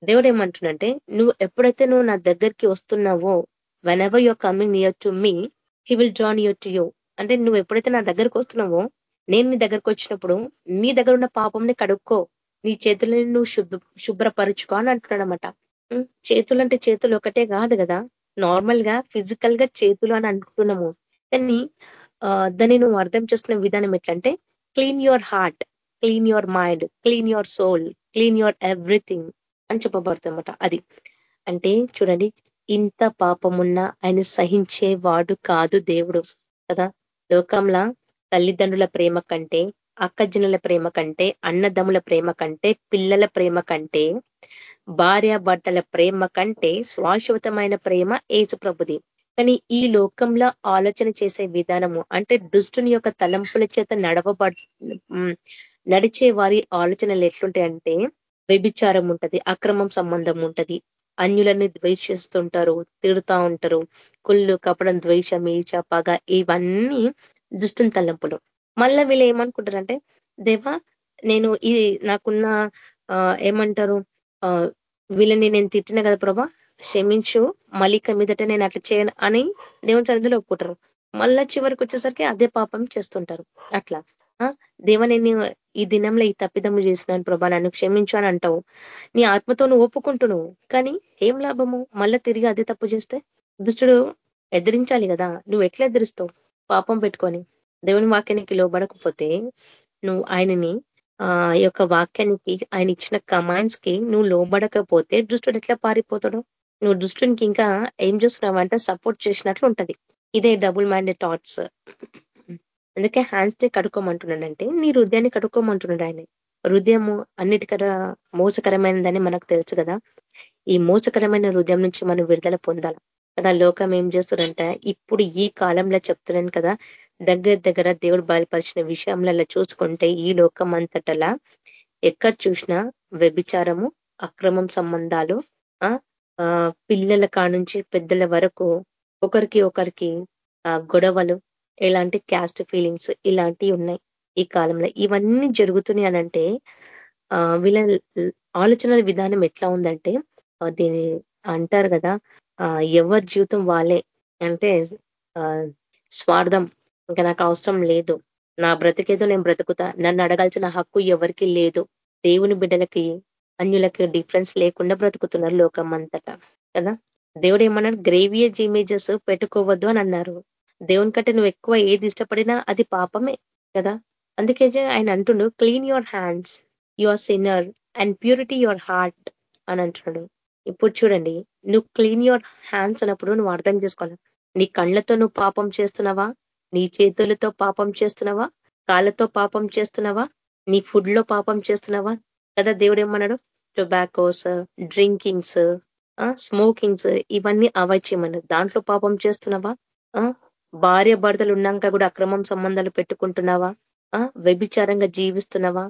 దేవుడు ఏమంటుండంటే నువ్వు ఎప్పుడైతే నువ్వు నా దగ్గరికి వస్తున్నావో whenever your coming near to me he will John you're to you అంటే నువ్వు ఎప్పుడైతే నా దగ్గరకు వస్తున్నావో నేను నీ దగ్గరకు వచ్చినప్పుడు నీ దగ్గర ఉన్న పాపంని కడుక్కో నీ చేతులని నువ్వు శుభ్ర శుభ్రపరుచుకో అని అంటున్నాడనమాట చేతులు అంటే చేతులు ఒకటే కాదు కదా. నార్మల్గా ఫిజికల్గా చేతులు అని అంటున్నాము. కానీ దాన్ని నువ్వు అర్థం చేసుకునే విధానం ఎట్లంటే clean your heart clean your mind clean your soul clean your everything అని చెప్పబడుతుందన్నమాట అది. అంటే చూడండి ఇంత పాపమున్నా ఆయన సహించే వాడు కాదు దేవుడు కదా. లోకంలా తల్లిదండ్రుల ప్రేమ కంటే అక్కజనుల ప్రేమ కంటే అన్నదమ్ముల ప్రేమ కంటే పిల్లల ప్రేమ కంటే భార్య భర్తల ప్రేమ కంటే శాశ్వతమైన ప్రేమ ఏసు ప్రభుది కానీ ఈ లోకంలో ఆలోచన చేసే విధానము అంటే దుష్టుని యొక్క తలంపుల చేత నడవబ నడిచే వారి ఆలోచనలు ఎట్లుంటాయంటే వ్యభిచారం ఉంటది అక్రమం సంబంధం ఉంటది అన్యులని ద్వేషిస్తుంటారు తిడుతా ఉంటారు కుళ్ళు కపడం ద్వేషం ఈచ పగ ఇవన్నీ దుష్టుని తలంపులు. మళ్ళా వీళ్ళు ఏమనుకుంటారంటే దేవా నేను ఇది నాకున్న ఏమంటారు వీళ్ళని నేను తిట్టిన కదా ప్రభా క్షమించు మలిక మీదట నేను అట్లా చేయను అని దేవుని సన్నిధిలో ఒప్పుకుంటారు. మళ్ళా చివరికి వచ్చేసరికి అదే పాపం చేస్తుంటారు. అట్లా. దేవ నేను ఈ దినంలో ఈ తప్పిదమ్ము చేసినాను ప్రభా నన్ను క్షమించు అని అంటావు. నీ ఆత్మతో నువ్వు ఒప్పుకుంటున్నావు. కానీ ఏం లాభము? మళ్ళా తిరిగి అదే తప్పు చేస్తే? దుష్టుడు ఎదిరించాలి కదా. నువ్వు ఎట్లా ఎదిరిస్తావు? పాపం పెట్టుకొని. దేవుని వాక్యానికి లోబడకపోతే నువ్వు ఆయనని ఆ యొక్క వాక్యానికి ఆయన ఇచ్చిన కమాండ్స్కి నువ్వు లోబడకపోతే దుష్టుడు ఎట్లా పారిపోతాడు? నువ్వు దుష్టునికి ఇంకా ఏం చేస్తున్నావంటే సపోర్ట్ చేసినట్లు ఉంటది. ఇదే డబుల్ మైండెడ్ థాట్స్ అందుకే హ్యాండ్స్ని కడుక్కోమంటున్నాడంటే నీ హృదయాన్ని కడుక్కోమంటున్నాడు ఆయన. హృదయము అన్నిటికర మోసకరమైనదని మనకు తెలుసు కదా. ఈ మోసకరమైన హృదయం నుంచి మనం విడుదల పొందాలి. కదా లోకం ఏం చేస్తుందంటే ఇప్పుడు ఈ కాలంలో చెప్తున్నాను కదా దగ్గర దగ్గర దేవుడు బయలుపరిచిన విషయంలో చూసుకుంటే ఈ లోకం అంతటలా ఎక్కడ చూసినా వ్యభిచారము అక్రమం సంబంధాలు ఆ పిల్లల కానుంచి పెద్దల వరకు ఒకరికి ఒకరికి గొడవలు ఎలాంటి క్యాస్ట్ ఫీలింగ్స్ ఇలాంటివి ఉన్నాయి ఈ కాలంలో. ఇవన్నీ జరుగుతున్నాయి అనంటే వీళ్ళ ఆలోచన విధానం ఎట్లా ఉందంటే దీని అంటారు కదా ఎవరి జీవితం వాళ్ళే అంటే స్వార్థం ఇంకా నాకు అవసరం లేదు నా బ్రతికేదో నేను బ్రతుకుతా నన్ను అడగాల్సిన హక్కు ఎవరికి లేదు దేవుని బిడ్డలకి అన్యులకు డిఫరెన్స్ లేకుండా బ్రతుకుతున్నారు లోకం అంతటా కదా? దేవుడు ఏమన్నారు గ్రేవియజ్ ఇమేజెస్ పెట్టుకోవద్దు అని అన్నారు. దేవుని కంటే నువ్వు ఎక్కువ ఏది ఇష్టపడినా అది పాపమే కదా? అందుకే ఆయన అంటుండు clean your hands your sinner and purity your heart అని అంటున్నాడు. ఇప్పుడు చూడండి నువ్వు క్లీన్ యువర్ హ్యాండ్స్ అన్నప్పుడు నువ్వు అర్థం చేసుకోవాలి? నీ కళ్ళతో నువ్వు పాపం చేస్తున్నావా? నీ చేతులతో పాపం చేస్తున్నావా? కాళ్ళతో పాపం చేస్తున్నావా? నీ ఫుడ్లో పాపం చేస్తున్నావా? కదా దేవుడు ఏమన్నాడు టొబాకోస్ డ్రింకింగ్స్ స్మోకింగ్స్ ఇవన్నీ అవాయిడ్ చేయమన్నాడు దాంట్లో పాపం చేస్తున్నావా? భార్య భర్తలు ఉన్నాక కూడా అక్రమం సంబంధాలు పెట్టుకుంటున్నావా? వ్యభిచారంగా జీవిస్తున్నావా?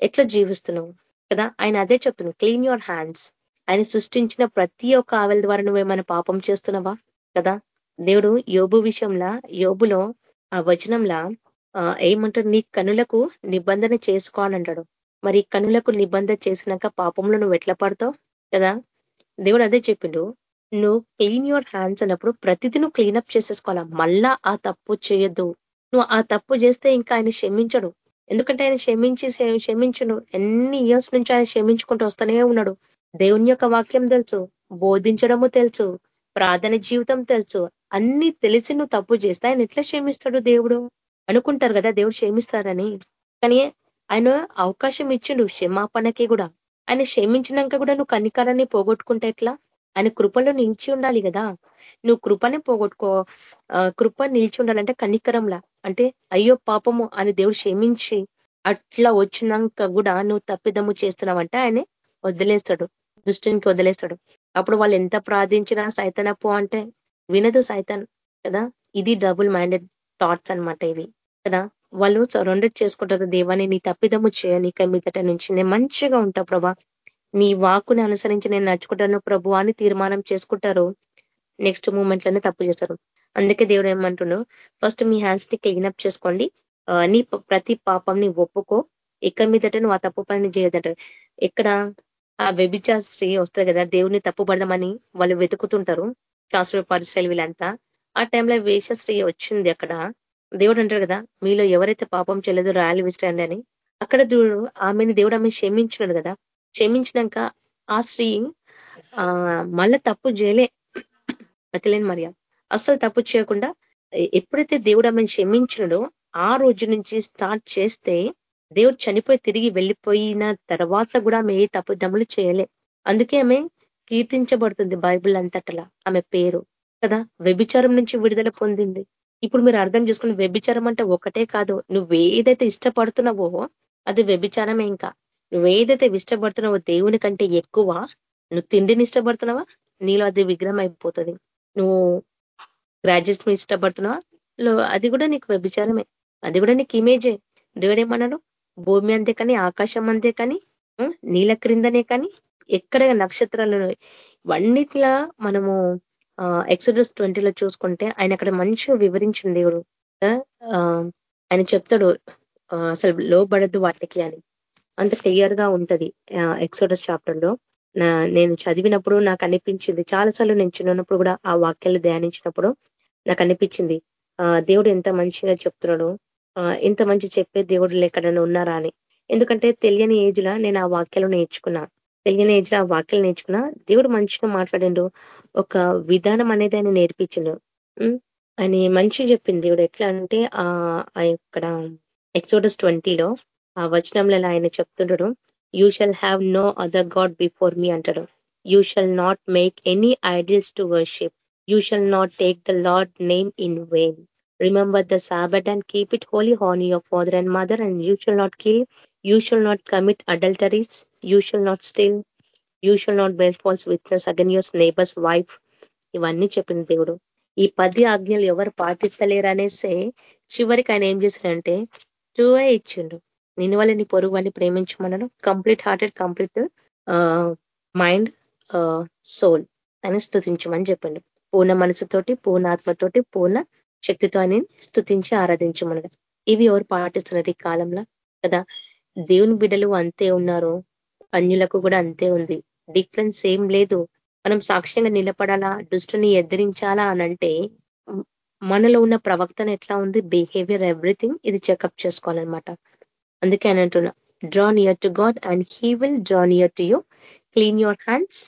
ఎట్లా జీవిస్తున్నావు? కదా ఆయన అదే చెప్తున్నావు క్లీన్ యువర్ హ్యాండ్స్ ఆయన సృష్టించిన ప్రతి ఒక్క ఆవెల ద్వారా నువ్వేమైనా పాపం చేస్తున్నావా? కదా దేవుడు యోబు విషయంలా యోబులో ఆ వచనంలా ఏమంటారు? నీ కనులకు నిబంధన చేసుకోవాలంటాడు. మరి కనులకు నిబంధన చేసినాక పాపంలో నువ్వు ఎట్లా పడతావు? కదా? దేవుడు అదే చెప్పిండు. నువ్వు క్లీన్ యువర్ హ్యాండ్స్ అన్నప్పుడు ప్రతిదీ నువ్వు క్లీనప్ చేసేసుకోవాలా? మళ్ళా ఆ తప్పు చేయొద్దు. నువ్వు ఆ తప్పు చేస్తే ఇంకా ఆయన క్షమించడు. ఎందుకంటే ఆయన క్షమించి క్షమించును. ఎన్ని ఇయర్స్ నుంచి ఆయన క్షమించుకుంటూ వస్తూనే ఉన్నాడు. దేవుని యొక్క వాక్యం తెలుసు బోధించడము తెలుసు ప్రార్థన జీవితం తెలుసు. అన్ని తెలిసి నువ్వు తప్పు చేస్తే ఆయన ఎట్లా క్షమిస్తాడు దేవుడు? అనుకుంటారు కదా దేవుడు క్షమిస్తారని. కానీ ఆయన అవకాశం ఇచ్చిండు క్షమాపణకి కూడా. ఆయన క్షమించినాక కూడా నువ్వు కనికరాన్ని పోగొట్టుకుంటే ఎట్లా? ఆయన కృపలో నిలిచి ఉండాలి కదా. నువ్వు కృపనే పోగొట్టుకో కృప నిలిచి ఉండాలంటే కనికరంలా. అంటే అయ్యో పాపము అని దేవుడు క్షమించి అట్లా వచ్చినాక కూడా నువ్వు తప్పిదము చేస్తున్నావంటే ఆయన వదిలేస్తాడు దృష్టికి వదిలేస్తాడు. అప్పుడు వాళ్ళు ఎంత ప్రార్థించినా సైతనప్పు అంటే వినదు సైతన్ కదా? ఇది డబుల్ మైండెడ్ థాట్స్ అనమాట ఇవి కదా? వాళ్ళు సరౌండెడ్ చేసుకుంటారు దేవాన్ని నీ తప్పిదము చేయనిక మీదట నుంచి నేను మంచిగా ఉంటా ప్రభా. నీ వాకుని అనుసరించి నేను నడుచుకుంటాను ప్రభు అని తీర్మానం చేసుకుంటారు. నెక్స్ట్ మూమెంట్లోనే తప్పు చేస్తారు. అందుకే దేవుడు ఏమంటున్నాడు ఫస్ట్ మీ హ్యాండ్స్ని అప్ చేసుకోండి. నీ ప్రతి పాపంని ఒప్పుకో. ఇక మీదట నువ్వు ఆ తప్పు పని చేయదంటారు ఎక్కడ ఆ వ్యభిచార స్త్రీ వస్తుంది కదా దేవుని తప్పుపడదామని వాళ్ళు వెతుకుతుంటారు. శాస్త్ర పరిశ్రమ వీళ్ళంతా. ఆ టైంలో వేషశ్రీ వచ్చింది అక్కడ. దేవుడు అంటారు కదా మీలో ఎవరైతే పాపం చేయలేదు రాయలు విస్టాండ్ అని అక్కడ చూడు ఆమెని దేవుడు ఆమె క్షమించినాడు కదా. క్షమించినాక ఆ స్త్రీ ఆ మళ్ళా తప్పు చేయలే. అతలేని మరియా. అస్సలు తప్పు చేయకుండా ఎప్పుడైతే దేవుడు ఆమెను క్షమించినడో ఆ రోజు నుంచి స్టార్ట్ చేస్తే దేవుడు చనిపోయి తిరిగి వెళ్ళిపోయిన తర్వాత కూడా ఆమె ఏ తప్పుదమ్ములు చేయలే. అందుకే ఆమె కీర్తించబడుతుంది బైబుల్ అంతటలా ఆమె పేరు కదా. వ్యభిచారం నుంచి విడుదల పొందింది. ఇప్పుడు మీరు అర్థం చేసుకుని వ్యభిచారం అంటే ఒకటే కాదు. నువ్వు ఏదైతే ఇష్టపడుతున్నావో అది వ్యభిచారమే ఇంకా. నువ్వు ఏదైతే ఇష్టపడుతున్నావో దేవుని కంటే ఎక్కువ నువ్వు తిండిని ఇష్టపడుతున్నావా? నీలో అది విగ్రహం అయిపోతుంది. నువ్వు గ్రాడ్యుయేషన్ ఇష్టపడుతున్నావా? అది కూడా నీకు వ్యభిచారమే. అది కూడా నీకు ఇమేజే. దేవుడేమన్నాడు? భూమి అంతే కానీ ఆకాశం అంతే కానీ నీళ్ళ క్రిందనే కానీ ఎక్కడ నక్షత్రాలు ఇవన్నిట్లా మనము ఎక్సడస్ ట్వంటీలో చూసుకుంటే ఆయన అక్కడ మంచిగా వివరించిన దేవుడు. ఆయన చెప్తాడు అసలు లోబడద్దు వాటికి అని. అంత క్లియర్గా ఉంటది ఎక్సోడస్ చాప్టర్లో. నేను చదివినప్పుడు నాకు అనిపించింది చాలాసార్లు నేను చిన్నప్పుడు కూడా ఆ వాక్యాలు ధ్యానించినప్పుడు నాకు అనిపించింది దేవుడు ఎంత మంచిగా చెప్తున్నాడు ఇంత మంచి చెప్పే దేవుడు ఎక్కడైనా ఉన్నారా అని. ఎందుకంటే తెలియని ఏజ్ లా నేను ఆ వాక్యాలు నేర్చుకున్నా. తెలియని ఏజ్ ఆ వాక్యలు నేర్చుకున్నా దేవుడు మంచిగా మాట్లాడిండు. ఒక విధానం అనేది ఆయన నేర్పించిండు. ఆయన మంచిగా చెప్పింది దేవుడు. ఎట్లా అంటే ఆ ఇక్కడ ఎక్సోడస్ ట్వంటీలో ఆ వచనంలో ఆయన చెప్తుండడు you shall have no other God before me అంటాడు. You shall not make any ideals to worship you shall not take the Lord name in vain remember the sabbath and keep it holy honour your father and mother and you shall not kill you shall not commit adulteries you shall not steal you shall not bear false witness against yours neighbour's wife ఇవన్నీ చెప్పిన దేవుడు. ఈ పది ఆజ్ఞలు ఎవరు పాటిస్తలేరు అనేసే చివరికి ఆయన ఏం చేశాడంటే టూవే ఇచ్చిండు. నిన్ను వల్ల నీ పొరుగు వాడిని ప్రేమించమన్నాడు. Complete hearted complete mind soul అని స్థుతించమని చెప్పిండు. పూర్ణ మనసుతోటి పూర్ణ ఆత్మతోటి పూర్ణ శక్తితో అని స్థుతించి ఆరాధించమన్నాడు. ఇవి ఎవరు పాటిస్తున్నారు ఈ కాలంలో? కదా? దేవుని బిడ్డలు అంతే ఉన్నారు. అన్యులకు కూడా అంతే ఉంది. డిఫరెన్స్ ఏం లేదు. మనం సాక్ష్యంగా నిలబడాలా దుష్టుని ఎదిరించాలా అనంటే మనలో ఉన్న ప్రవక్తన ఎట్లా ఉంది? బిహేవియర్ ఎవ్రీథింగ్ ఇది చెకప్ చేసుకోవాలన్నమాట. అందుకే అని అంటున్నా. Draw near to God and he will draw near to you clean your hands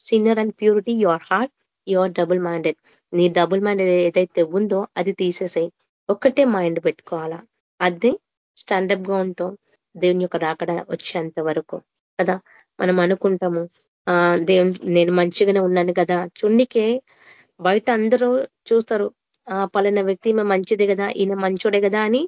sinner and purity your heart your double minded నీ డబుల్ మైండెడ్ ఏదైతే ఉందో అది తీసేసాయి. ఒక్కటే మైండ్ పెట్టుకోవాలా. అదే స్టాండప్గా ఉంటాం దేవుని యొక్క రాకడ వచ్చేంత వరకు. కదా? మనం అనుకుంటాము. ఆ దేవుని నేను మంచిగానే ఉన్నాను కదా? చున్నికే బయట అందరూ చూస్తారు. ఆ పలానా వ్యక్తి ఈమె మంచిదే కదా? ఈయన మంచోడే కదా అని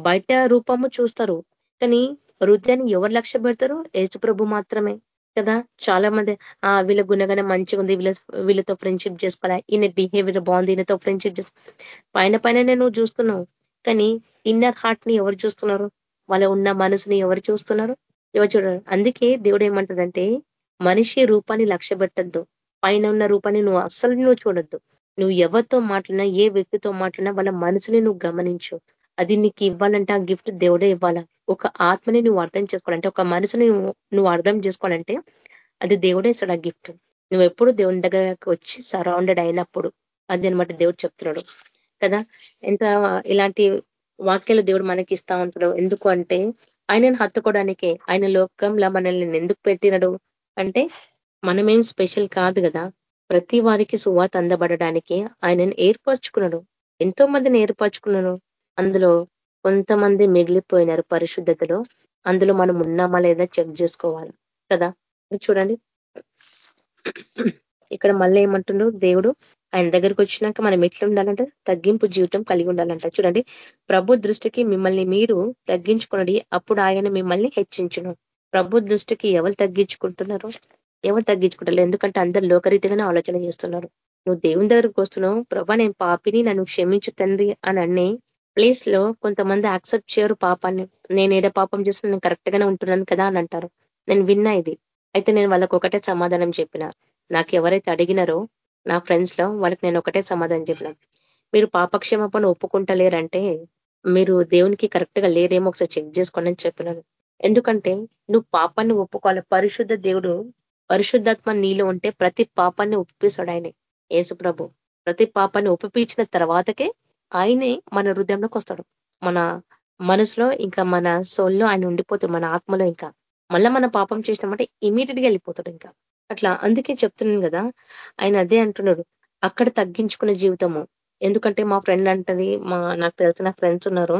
బయట రూపము చూస్తారు. కానీ హృదయాన్ని ఎవరు లక్ష్య పెడతారు యేసుప్రభు మాత్రమే కదా? చాలా మంది ఆ వీళ్ళ గుణగానే మంచిగా ఉంది. వీళ్ళ వీళ్ళతో ఫ్రెండ్షిప్ చేసుకోవాలా? ఈయన బిహేవియర్ బాగుంది. ఈయనతో ఫ్రెండ్షిప్ చేసు పైన పైన నువ్వు చూస్తున్నావు. కానీ ఇన్నర్ హార్ట్ని ఎవరు చూస్తున్నారు? వాళ్ళ ఉన్న మనసుని ఎవరు చూస్తున్నారు? ఎవరు చూడండి అందుకే దేవుడు ఏమంటాడంటే మనిషి రూపాన్ని లక్ష్య పెట్టద్దు పైన ఉన్న రూపాన్ని నువ్వు అస్సలు నువ్వు చూడొద్దు. నువ్వు ఎవరితో మాట్లాడినా ఏ వ్యక్తితో మాట్లాడినా వాళ్ళ మనసుని నువ్వు గమనించు. అది నీకు ఇవ్వాలంటే ఆ గిఫ్ట్ దేవుడే ఇవ్వాలా? ఒక ఆత్మని నువ్వు అర్థం చేసుకోవాలంటే ఒక మనసుని నువ్వు అర్థం చేసుకోవాలంటే అది దేవుడే ఇస్తాడు ఆ గిఫ్ట్. నువ్వు ఎప్పుడు దేవుని దగ్గరకు వచ్చి సరౌండెడ్ అయినప్పుడు అది అనమాట దేవుడు చెప్తున్నాడు. కదా? ఎంత ఇలాంటి వాక్యాలు దేవుడు మనకి ఇస్తా ఉంటాడు. ఎందుకు అంటే ఆయనను హత్తుకోవడానికే ఆయన లోకంలో మనల్ని ఎందుకు పెట్టినడు? అంటే మనమేం స్పెషల్ కాదు కదా. ప్రతి వారికి సువాత అందబడడానికి ఆయనను ఏర్పరచుకున్నాడు. ఎంతో మందిని ఏర్పరచుకున్నాడు. అందులో కొంతమంది మిగిలిపోయినారు పరిశుద్ధతలో. అందులో మనం ఉన్నామా లేదా చెక్ చేసుకోవాలి కదా. చూడండి. ఇక్కడ మళ్ళీ ఏమంటుండో? దేవుడు ఆయన దగ్గరికి వచ్చినాక మనం ఎట్లా ఉండాలంటే తగ్గింపు జీవితం కలిగి ఉండాలంట. చూడండి ప్రభు దృష్టికి మిమ్మల్ని మీరు తగ్గించుకున్నది అప్పుడు ఆయన మిమ్మల్ని హెచ్చించును. ప్రభు దృష్టికి ఎవరు తగ్గించుకుంటున్నారు ఎవరు తగ్గించుకుంటారు ఎందుకంటే అందరు లోకరీతిగానే ఆలోచన చేస్తున్నారు. నువ్వు దేవుని దగ్గరకు వస్తున్నావు ప్రభా నేను పాపిని నన్ను క్షమించు తండ్రి అని అన్నే ప్లేస్లో కొంతమంది యాక్సెప్ట్ చేయరు పాపాన్ని. నేను ఏదో పాపం చేస్తున్నా నేను కరెక్ట్ గానే ఉంటున్నాను కదా అని అంటారు. నేను విన్నా ఇది. అయితే నేను వాళ్ళకు ఒకటే సమాధానం చెప్పిన. నాకు ఎవరైతే అడిగినారో నా ఫ్రెండ్స్లో వాళ్ళకి నేను ఒకటే సమాధానం చెప్పిన. మీరు పాపక్షమాపణ ఒప్పుకుంటలేరంటే మీరు దేవునికి కరెక్ట్గా లేరేమో ఒకసారి చెక్ చేసుకోండి అని చెప్పినాను ఎందుకంటే నువ్వు పాపాన్ని ఒప్పుకోవాలి. పరిశుద్ధ దేవుడు పరిశుద్ధాత్మ నీలో ఉంటే ప్రతి పాపాన్ని ఒప్పిస్తాడు ఆయనే. యేసుప్రభు ప్రతి పాపాన్ని ఒప్పించిన తర్వాతకే ఆయనే మన హృదయంలోకి వస్తాడు. మన మనసులో ఇంకా మన సోల్లో ఆయన ఉండిపోతాడు. మన ఆత్మలో ఇంకా. మళ్ళా మన పాపం చేసినామంటే ఇమీడియట్గా వెళ్ళిపోతాడు ఇంకా. అట్లా అందుకే చెప్తున్నాను కదా. ఆయన అదే అంటున్నాడు. అక్కడ తగ్గించుకునే జీవితము. ఎందుకంటే మా ఫ్రెండ్ అంటది మా నాకు తెలిసిన ఫ్రెండ్స్ ఉన్నారు.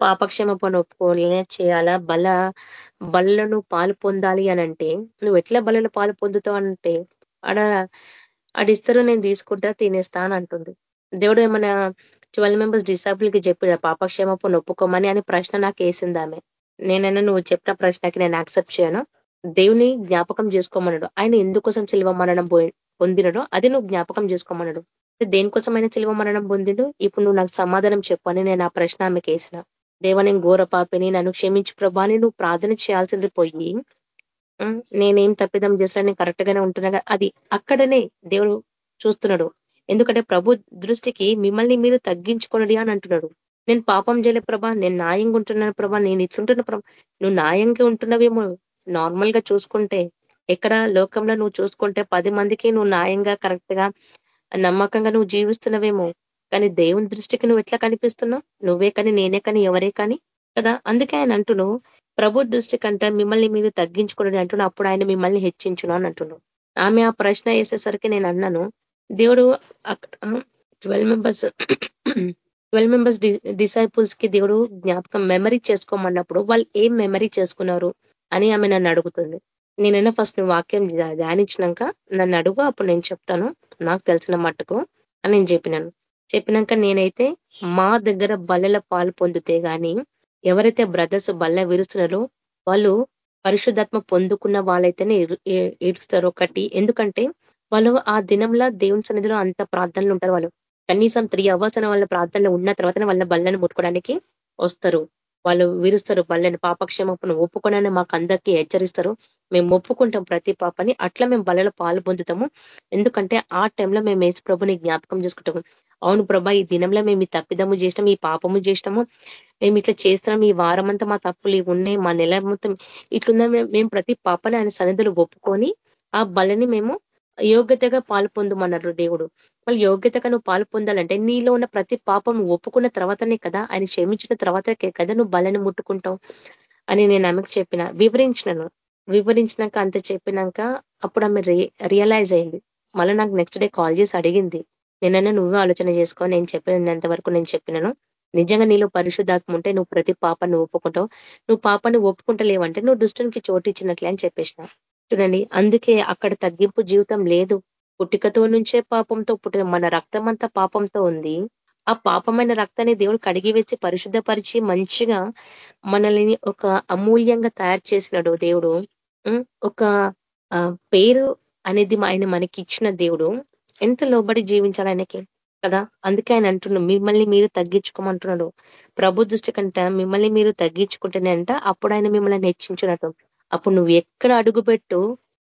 పాపక్షేమ పని ఒప్పుకోలే చేయాలా? బల బలను పాలు పొందాలి అని అంటే నువ్వు ఎట్లా బలలో పాలు పొందుతావు అంటే ఆడ ఆడిస్తారు నేను తీసుకుంటా తినేస్తా అని అంటుంది. దేవుడు ఏమైనా ట్వెల్వ్ మెంబర్స్ డిసాబుల్కి చెప్పిన పాపక్షేమ పని ఒప్పుకోమని అని ప్రశ్న నాకు వేసింది ఆమె. నేనైనా నువ్వు చెప్పిన ప్రశ్నకి నేను యాక్సెప్ట్ చేయను. దేవుని జ్ఞాపకం చేసుకోమన్నాడు. ఆయన ఎందుకోసం శిల్వ మరణం పొందినడో అది నువ్వు జ్ఞాపకం చేసుకోమన్నాడు. దేనికోసమైనా శిల్వ మరణం పొందిడు? ఇప్పుడు నువ్వు నాకు సమాధానం చెప్పని నేను ఆ ప్రశ్న ఆమెకు వేసిన. దేవ నేను ఘోర పాపిని నన్ను క్షమించు ప్రభాని నువ్వు ప్రార్థన చేయాల్సింది పోయి నేనేం తప్పిదం చేసినా నేను కరెక్ట్ గానే ఉంటున్నా అది అక్కడనే దేవుడు చూస్తున్నాడు. ఎందుకంటే ప్రభు దృష్టికి మిమ్మల్ని మీరు తగ్గించుకున్నది అని అంటున్నాడు. నేను పాపం చేయలే ప్రభా నేను న్యాయంగా ఉంటున్నాను ప్రభా నేను ఇట్లుంటున్న ప్రభా నువ్వు న్యాయంగా ఉంటున్నావేమో నార్మల్గా చూసుకుంటే ఎక్కడ లోకంలో నువ్వు చూసుకుంటే పది మందికి నువ్వు న్యాయంగా కరెక్ట్గా నమ్మకంగా నువ్వు జీవిస్తున్నవేమో కానీ దేవుని దృష్టికి నువ్వు ఎట్లా కనిపిస్తున్నావు? నువ్వే కానీ నేనే కానీ ఎవరే కానీ కదా? అందుకే ఆయన అంటును ప్రభు దృష్టి కంటే మిమ్మల్ని మీరు తగ్గించుకోండి అంటున్నా అప్పుడు ఆయన మిమ్మల్ని హెచ్చించును అని అంటున్నాను ఆమె ఆ ప్రశ్న వేసేసరికి నేను అన్నాను దేవుడు ట్వెల్వ్ మెంబర్స్ ట్వెల్వ్ మెంబర్స్ డిసైపుల్స్కి దేవుడు జ్ఞాపకం మెమరీ చేసుకోమన్నప్పుడు వాళ్ళు ఏం మెమరీ చేసుకున్నారు? అని ఆమె నన్ను అడుగుతుంది. నేనైనా ఫస్ట్ నువ్వు వాక్యం ధ్యానించినాక నన్ను అడుగు అప్పుడు నేను చెప్తాను. నాకు తెలిసిన మట్టుకు అని నేను చెప్పినాను. చెప్పినాక నేనైతే మా దగ్గర బల్లెల పాలు పొందితే గాని ఎవరైతే బ్రదర్స్ బల్ల విరుస్తున్నారో వాళ్ళు పరిశుద్ధాత్మ పొందుకున్న వాళ్ళైతేనే ఏడుస్తారు ఒకటి. ఎందుకంటే వాళ్ళు ఆ దినంలో దేవుని సన్నిధిలో అంత ప్రార్థనలు ఉంటారు వాళ్ళు. కనీసం త్రీ అవర్స్ వాళ్ళ ప్రార్థనలు ఉన్న తర్వాత వాళ్ళ బల్లను ముట్టుకోవడానికి వస్తారు. వాళ్ళు విరుస్తారు బలని పాపక్షేమపును ఒప్పుకోనని మాకు అందరికీ హెచ్చరిస్తారు. మేము ఒప్పుకుంటాం ప్రతి పాపని అట్లా మేము బలలో పాలు పొందుతాము. ఎందుకంటే ఆ టైంలో మేము యేసు ప్రభుని జ్ఞాపకం చేసుకుంటాము. అవును ప్రభా ఈ దినంలో మేము ఈ తప్పిదము చేసినాం ఈ పాపము చేసినాము. మేము ఇట్లా చేస్తున్నాం ఈ వారం అంతా మా తప్పులు ఇవి ఉన్నాయి మా నెల మొత్తం ఇట్లుందా మేము ప్రతి పాపని ఆయన సన్నిధులు ఒప్పుకొని ఆ బలని మేము యోగ్యతగా పాలు పొందమన్నారు దేవుడు. మళ్ళీ యోగ్యతగా నువ్వు పాలు పొందాలంటే నీలో ఉన్న ప్రతి పాపం నువ్వు తర్వాతనే కదా? ఆయన క్షమించిన తర్వాతకే కదా నువ్వు బలని ముట్టుకుంటావు? అని నేను ఆమెకు చెప్పిన. వివరించినను. వివరించినాక అంత చెప్పినాక అప్పుడు ఆమె రియలైజ్ అయింది. మళ్ళీ నాకు నెక్స్ట్ డే కాల్ చేసి అడిగింది. నిన్న నువ్వే ఆలోచన చేసుకో నేను చెప్పినంత వరకు నేను చెప్పినాను. నిజంగా నీలో పరిశుద్ధాత్మ ఉంటే నువ్వు ప్రతి పాపను ఒప్పుకుంటావు. నువ్వు పాపాన్ని ఒప్పుకుంటలేవంటే నువ్వు దుష్టునికి చోటు ఇచ్చినట్లే అని చెప్పేసిన. చూడండి. అందుకే అక్కడ తగ్గింపు జీవితం లేదు. పుట్టికతో నుంచే పాపంతో పుట్టిన మన రక్తం అంతా పాపంతో ఉంది. ఆ పాపమైన రక్తాన్ని దేవుడు కడిగి వేసి పరిశుద్ధపరిచి మంచిగా మనల్ని ఒక అమూల్యంగా తయారు చేసినాడు దేవుడు. ఒక పేరు అనేది ఆయన మనకి ఇచ్చిన దేవుడు. ఎంత లోబడి జీవించాలి ఆయనకి కదా? అందుకే ఆయన అంటున్నాడు మిమ్మల్ని మీరు తగ్గించుకోమంటున్నాడు. ప్రభు దృష్టి కంట మిమ్మల్ని మీరు తగ్గించుకుంటేనే అంట అప్పుడు ఆయన మిమ్మల్ని హెచ్చించినట్టు. అప్పుడు నువ్వు ఎక్కడ అడుగుపెట్టు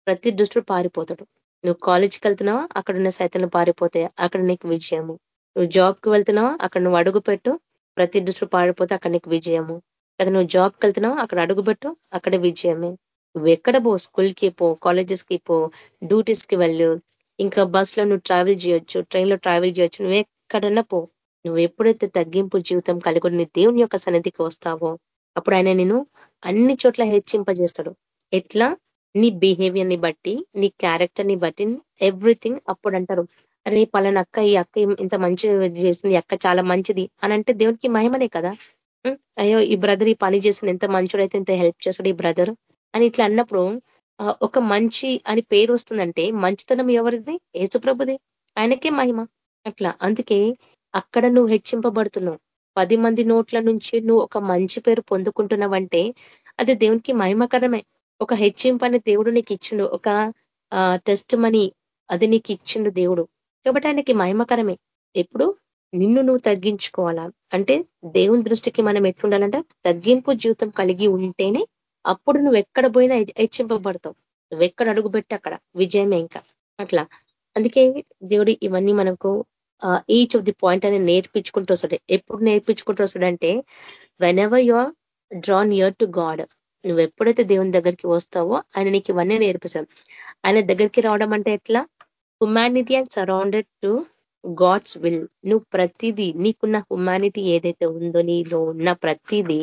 ప్రతి దుష్టుడు పారిపోతాడు. నువ్వు కాలేజీకి వెళ్తున్నావా? అక్కడ ఉన్న సైతం పారిపోతాయి? అక్కడ నీకు విజయము. నువ్వు జాబ్కి వెళ్తున్నావా? అక్కడ నువ్వు అడుగుపెట్టు ప్రతి దుష్టుడు పారిపోతే అక్కడ నీకు విజయము. కదా నువ్వు జాబ్కి వెళ్తున్నావా? అక్కడ అడుగుపెట్టు అక్కడ విజయమే. నువ్వు ఎక్కడ పో? స్కూల్కి పో కాలేజెస్కి పో డ్యూటీస్కి వెళ్ళు. ఇంకా బస్లో నువ్వు ట్రావెల్ చేయొచ్చు ట్రైన్లో ట్రావెల్ చేయొచ్చు. నువ్వు ఎక్కడన్నా పో. నువ్వు ఎప్పుడైతే తగ్గింపు జీవితం కలిగి నీ దేవుని యొక్క సన్నిధికి వస్తావో అప్పుడు ఆయన నేను అన్ని చోట్ల హెచ్చింపజేస్తాడు. ఎట్లా? నీ బిహేవియర్ని బట్టి నీ క్యారెక్టర్ని బట్టి ఎవ్రీథింగ్ అప్పుడు అంటారు. అరే పలానా అక్క ఈ అక్క ఇంత మంచి చేసింది అక్క చాలా మంచిది అని అంటే దేవునికి మహిమనే కదా. అయ్యో ఈ బ్రదర్ ఈ పని చేసిన ఎంత మంచోడైతే ఇంత హెల్ప్ చేస్తాడు ఈ బ్రదర్ అని ఇట్లా అన్నప్పుడు ఒక మంచి అని పేరు వస్తుందంటే మంచితనం ఎవరిది? ఏసుప్రభుది ఆయనకే మహిమ. అట్లా. అందుకే అక్కడ నువ్వు హెచ్చింపబడుతున్నావు. పది మంది నోట్ల నుంచి నువ్వు ఒక మంచి పేరు పొందుకుంటున్నావంటే అది దేవునికి మహిమకరమే. ఒక హెచ్చింపు అనే దేవుడు నీకు ఇచ్చిండు. ఒక టెస్ట్ మనీ అది నీకు ఇచ్చిండు దేవుడు. కాబట్టి ఆయనకి మహిమకరమే. ఎప్పుడు? నిన్ను నువ్వు తగ్గించుకోవాలా? అంటే దేవుని దృష్టికి మనం ఎట్లుండాలంటే తగ్గింపు జీవితం కలిగి ఉంటేనే అప్పుడు నువ్వు ఎక్కడ పోయినా హెచ్చింపబడతావు. నువ్వు ఎక్కడ అడుగుపెట్టి అక్కడ? విజయమే ఇంకా. అట్లా. అందుకే దేవుడు ఇవన్నీ మనకు ఈచ్ ఆఫ్ ది పాయింట్ అనేది నేర్పించుకుంటూ వస్తాడు. ఎప్పుడు నేర్పించుకుంటూ వస్తాడంటే whenever you are near to God నువ్వు ఎప్పుడైతే దేవుని దగ్గరికి వస్తావో ఆయన నీకు ఇవన్నీ నేర్పిస్తాడు. ఆయన దగ్గరికి రావడం అంటే ఎట్లా? Humanity and surrendered to God's will నువ్వు ప్రతిదీ నీకున్న హ్యుమానిటీ ఏదైతే ఉందో నీలో ఉన్న ప్రతిదీ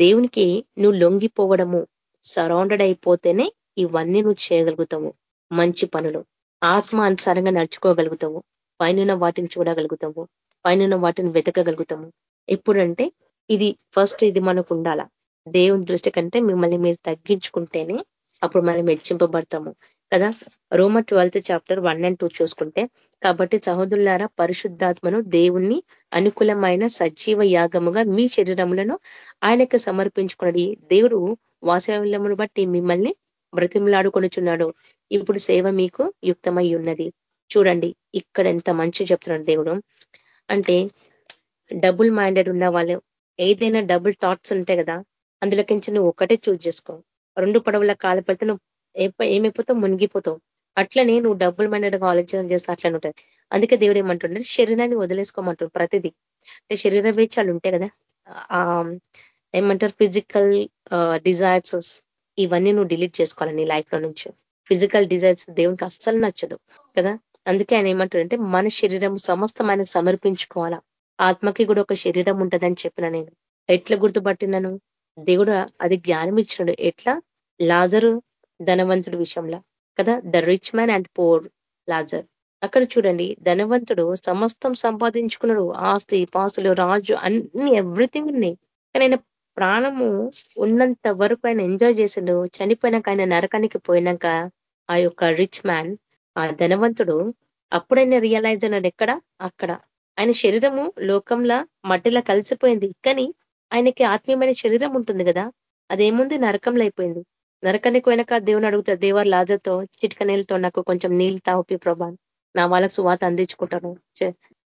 దేవునికి నువ్వు లొంగిపోవడము సరౌండెడ్ అయిపోతేనే ఇవన్నీ నువ్వు చేయగలుగుతావు. మంచి పనులు ఆత్మ అనుసారంగా నడుచుకోగలుగుతావు. పైన వాటిని చూడగలుగుతాము పైన వాటిని వెతకగలుగుతాము. ఎప్పుడంటే ఇది ఫస్ట్ ఇది మనకు ఉండాల? దేవుని దృష్టి కంటే మిమ్మల్ని మీరు తగ్గించుకుంటేనే అప్పుడు మనం మెచ్చింపబడతాము కదా? రోమ twelfth chapter one and two చూసుకుంటే కాబట్టి సహోదరులారా పరిశుద్ధాత్మను దేవుణ్ణి అనుకూలమైన సజీవ యాగముగా మీ శరీరములను ఆయనకు సమర్పించుకున్నది. దేవుడు వాసవ్యమును బట్టి మిమ్మల్ని బ్రతిమలాడుకొనిచున్నాడు. ఇప్పుడు సేవ మీకు యుక్తమై ఉన్నది. చూడండి ఇక్కడ ఎంత మంచి చెప్తున్నాడు దేవుడు. అంటే డబుల్ మైండెడ్ ఉన్న వాళ్ళు ఏదైనా డబుల్ థాట్స్ ఉంటాయి కదా అందులోకించి నువ్వు ఒకటే చూజ్ చేసుకో. రెండు పడవల కాలు పెడితే నువ్వు ఏమైపోతావు? మునిగిపోతావు. అట్లనే నువ్వు డబ్బులు మైండెడ్గా ఆలోచన చేస్తే అట్లనే ఉంటుంది. అందుకే దేవుడు ఏమంటుండే శరీరాన్ని వదిలేసుకోమంటాడు ప్రతిదీ. అంటే శరీర వేచాలు ఉంటాయి కదా ఏమంటారు? ఫిజికల్ డిజైర్స్ ఇవన్నీ నువ్వు డిలీట్ చేసుకోవాలి నీ లైఫ్లో నుంచి. ఫిజికల్ డిజైర్స్ దేవునికి అస్సలు నచ్చదు కదా. అందుకే ఆయన ఏమంటాడంటే మన శరీరం సమస్తం ఆయన సమర్పించుకోవాలా? ఆత్మకి కూడా ఒక శరీరం ఉంటదని చెప్పిన నేను. ఎట్లా గుర్తుపట్టినను? దేవుడు అది జ్ఞానం ఇచ్చినాడు. ఎట్లా? లాజరు ధనవంతుడి విషయంలో. కదా? The rich man and poor Lazar. అక్కడ చూడండి ధనవంతుడు సమస్తం సంపాదించుకున్నాడు. ఆస్తి పాసులు రాజు అన్ని ఎవ్రీథింగ్ ఉన్నాయి. కానీ ఆయన ప్రాణము ఉన్నంత వరకు ఆయన ఎంజాయ్ చేసిండు. చనిపోయినాక ఆయన నరకానికి పోయినాక ఆ యొక్క రిచ్ మ్యాన్ ఆ ధనవంతుడు అప్పుడైనా రియలైజ్ అన్నాడు ఎక్కడ? అక్కడ. ఆయన శరీరము లోకంలో మట్టిలో కలిసిపోయింది. కానీ ఆయనకి ఆత్మీయమైన శరీరం ఉంటుంది కదా అదేముంది? నరకంలో అయిపోయింది. నరకానికి పోయినాక దేవుని అడుగుతాడు దేవర్ లాజతో చిటిక నీళ్ళతో నాకు కొంచెం నీళ్ళు తాపి ప్రభా నా వాళ్ళకు సువాత అందించుకుంటాను.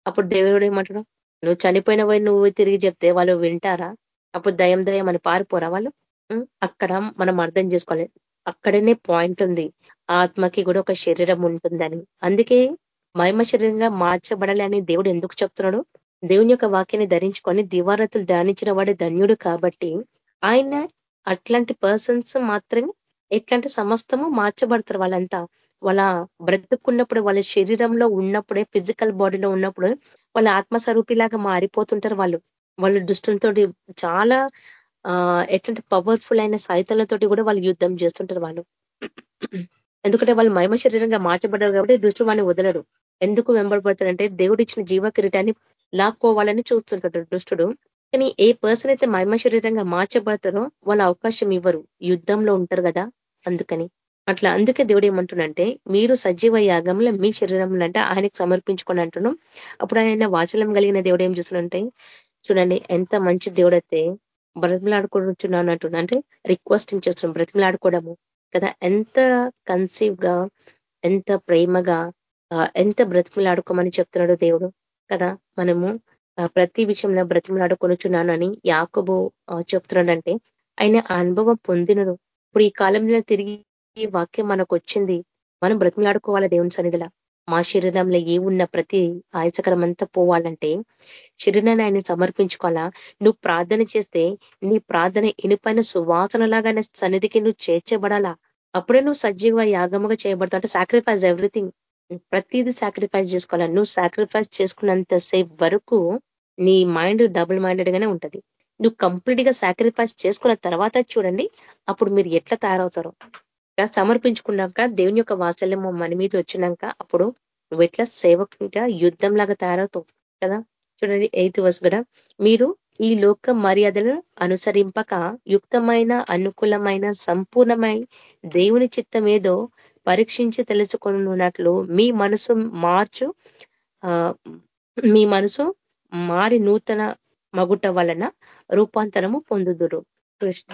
అప్పుడు దేవుడు ఏమంటాడు? నువ్వు చనిపోయిన పోయి నువ్వు తిరిగి చెప్తే వాళ్ళు వింటారా? అప్పుడు దయం దయం అని పారిపోరా వాళ్ళు? అక్కడ మనం అర్థం చేసుకోవాలి. అక్కడనే పాయింట్ ఉంది. ఆత్మకి కూడా ఒక శరీరం ఉంటుందని. అందుకే మహిమ శరీరంగా మార్చబడాలి అని దేవుడు ఎందుకు చెప్తున్నాడు? దేవుని యొక్క వాక్యాన్ని ధరించుకొని దివారతులు ధ్యానించిన వాడే ధన్యుడు కాబట్టి ఆయన అట్లాంటి పర్సన్స్ మాత్రమే ఎట్లాంటి సమస్తము మార్చబడతారు వాళ్ళంతా. వాళ్ళ బ్రతుకున్నప్పుడు వాళ్ళ శరీరంలో ఉన్నప్పుడే ఫిజికల్ బాడీలో ఉన్నప్పుడు వాళ్ళ ఆత్మస్వరూపిలాగా మారిపోతుంటారు వాళ్ళు. వాళ్ళు దుష్టులతో చాలా ఎట్లాంటి పవర్ఫుల్ అయిన సాయితలతోటి కూడా వాళ్ళు యుద్ధం చేస్తుంటారు వాళ్ళు. ఎందుకంటే వాళ్ళు మహిమ శరీరంగా మార్చబడ్డారు కాబట్టి దృష్టి వాడిని వదలరు. ఎందుకు వెంబడబడతాడంటే దేవుడు ఇచ్చిన జీవ కిరీటాన్ని లాక్కోవాలని చూస్తుంటాడు దుష్టుడు. కానీ ఏ పర్సన్ అయితే మహిమ శరీరంగా మార్చబడతారో వాళ్ళ అవకాశం ఇవ్వరు. యుద్ధంలో ఉంటారు కదా అందుకని. అట్లా అందుకే దేవుడు ఏమంటున్నంటే మీరు సజీవ యాగంలో మీ శరీరంలో అంటే ఆయనకు సమర్పించుకొని అంటున్నాం. అప్పుడు ఆయన వాచలం కలిగిన దేవుడు ఏం చూస్తున్నంటే చూడండి ఎంత మంచి దేవుడైతే బ్రతిమలాడుకుంటున్నాను అంటున్నా అంటే రిక్వెస్టింగ్ చేస్తున్నాం. బ్రతిమలాడుకోవడము. కదా ఎంత కన్సీవ్గా ఎంత ప్రేమగా ఎంత బ్రతిమలాడుకోమని చెప్తున్నాడు దేవుడు. కదా మనము ప్రతి విషయంలో బ్రతిమలాడుకొనుచున్నానని యాకబు చెప్తున్నాడంటే ఆయన అనుభవం పొందినడు ఇప్పుడు ఈ కాలంలో తిరిగి వాక్యం మనకు వచ్చింది మనం బ్రతిమలాడుకోవాలా దేవుని సన్నిధిలా? మా శరీరంలో ఏ ఉన్న ప్రతి ఆయసకరం అంతా పోవాలంటే శరీరాన్ని ఆయన సమర్పించుకోవాలా? నువ్వు ప్రార్థన చేస్తే నీ ప్రార్థన ఇనుపైన సువాసనలాగా సన్నిధికి నువ్వు చేర్చబడాలా? అప్పుడే నువ్వు సజీవ యాగముగా చేయబడతావు. అంటే సాక్రిఫైస్ ఎవ్రీథింగ్ ప్రతిదీ సాక్రిఫైస్ చేసుకోవాలా? నువ్వు సాక్రిఫైస్ చేసుకున్నంత సేఫ్ వరకు నీ మైండ్ డబుల్ మైండెడ్ గానే ఉంటది. నువ్వు కంప్లీట్గా సాక్రిఫైస్ చేసుకున్న తర్వాత చూడండి అప్పుడు మీరు ఎట్లా తయారవుతారో. సమర్పించుకున్నాక దేవుని యొక్క వాత్సల్యం మన మీద వచ్చినాక అప్పుడు నువ్వు ఎట్లా సేవకునిగా యుద్ధం లాగా తయారవుతావు కదా? చూడండి ఎయిత్ వర్స్ కూడా. మీరు ఈ లోక మర్యాదలను అనుసరింపక యుక్తమైన అనుకూలమైన సంపూర్ణమై దేవుని చిత్తం ఏదో పరీక్షించి తెలుసుకున్నట్లు మీ మనసు మార్చు మీ మనసు మారి నూతన మగుట వలన రూపాంతరము పొందుదురు.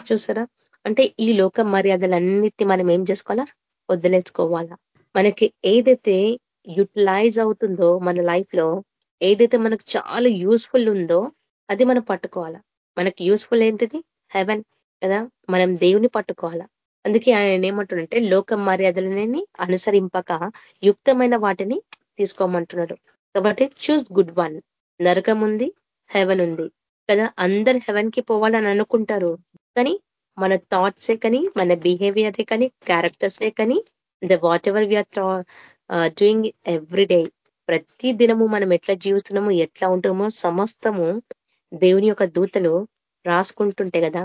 చూసారా? అంటే ఈ లోక మర్యాదలన్నిటి మనం ఏం చేసుకోవాలా? వదిలేసుకోవాలా. మనకి ఏదైతే యూటిలైజ్ అవుతుందో మన లైఫ్లో ఏదైతే మనకు చాలా యూస్ఫుల్ ఉందో అది మనం పట్టుకోవాలా. మనకి యూస్ఫుల్ ఏంటిది? హెవెన్ కదా? మనం దేవుని పట్టుకోవాలా. అందుకే ఆయన ఏమంటుండంటే లోక మర్యాదలని అనుసరింపక యుక్తమైన వాటిని తీసుకోమంటున్నాడు. కాబట్టి చూస్ గుడ్ వన్ నరకం ఉంది హెవెన్ ఉంది. కదా? అందరు హెవెన్కి పోవాలని అనుకుంటారు. కానీ మన థాట్సే కానీ మన బిహేవియరే కానీ క్యారెక్టర్సే కానీ the whatever we are doing every day ప్రతి దినము మనం ఎట్లా జీవిస్తున్నామో ఎట్లా ఉంటామో సమస్తము దేవుని యొక్క దూతలు రాసుకుంటుంటే కదా.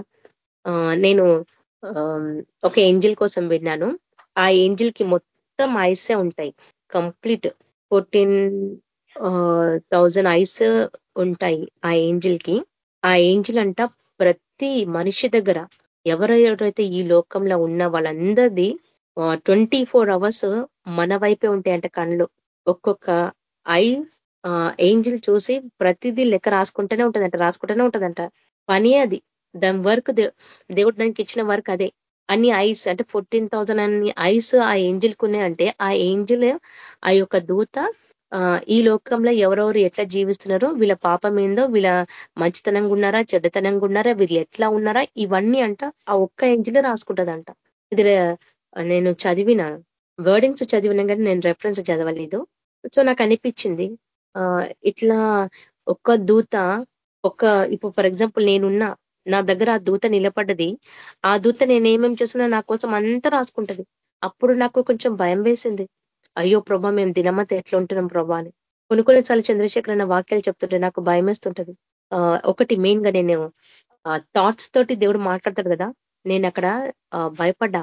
నేను ఒక ఏంజిల్ కోసం విన్నాను ఆ ఏంజిల్కి మొత్తం ఐసే ఉంటాయి. కంప్లీట్ ఫోర్టీన్ థౌజండ్ ఐస్ ఉంటాయి ఆ ఏంజిల్కి. ఆ ఏంజిల్ అంట ప్రతి మనిషి దగ్గర ఎవరెవరైతే ఈ లోకంలో ఉన్న వాళ్ళందరిది ట్వంటీ ఫోర్ అవర్స్ మన వైపే ఉంటాయంట కళ్ళు. ఒక్కొక్క ఐ ఏంజిల్ చూసి ప్రతిదీ లెక్క రాసుకుంటూనే ఉంటుందంట రాసుకుంటూనే ఉంటుందంట. పని అది. దాని వర్క్ దేవుడు దానికి ఇచ్చిన వర్క్ అదే. అన్ని ఐస్ అంటే ఫోర్టీన్ థౌజండ్ అన్ని ఐస్ ఆ ఏంజిల్ అంటే ఆ ఏంజిల్ ఆ యొక్క దూత ఈ లోకంలో ఎవరెవరు ఎట్లా జీవిస్తున్నారో వీళ్ళ పాపం ఏందో వీళ్ళ మంచితనంగా ఉన్నారా చెడ్డతనంగా ఉన్నారా వీళ్ళు ఎట్లా ఉన్నారా ఇవన్నీ అంట ఆ ఒక్క ఏంజిల్ రాసుకుంటుందంట. ఇది నేను చదివిన వర్డింగ్స్ చదివినా కానీ నేను రెఫరెన్స్ చదవలేదు. సో నాకు అనిపించింది ఇట్లా ఒక్క దూత ఒక ఇప్పుడు ఫర్ ఎగ్జాంపుల్ నేనున్నా నా దగ్గర ఆ దూత నిలబడ్డది ఆ దూత నేనేమేం చేస్తున్నా నా కోసం అంతా రాసుకుంటది. అప్పుడు నాకు కొంచెం భయం వేసింది. అయ్యో ప్రభా మేము దినమంతా ఎట్లా ఉంటున్నాం ప్రభా అని. కొన్ని కొన్నిసార్లు చంద్రశేఖర్ అన్న వాక్యాలు చెప్తుంటే నాకు భయం వేస్తుంటది ఒకటి మెయిన్గా నేను థాట్స్ తోటి దేవుడు మాట్లాడతాడు కదా నేను అక్కడ భయపడ్డా.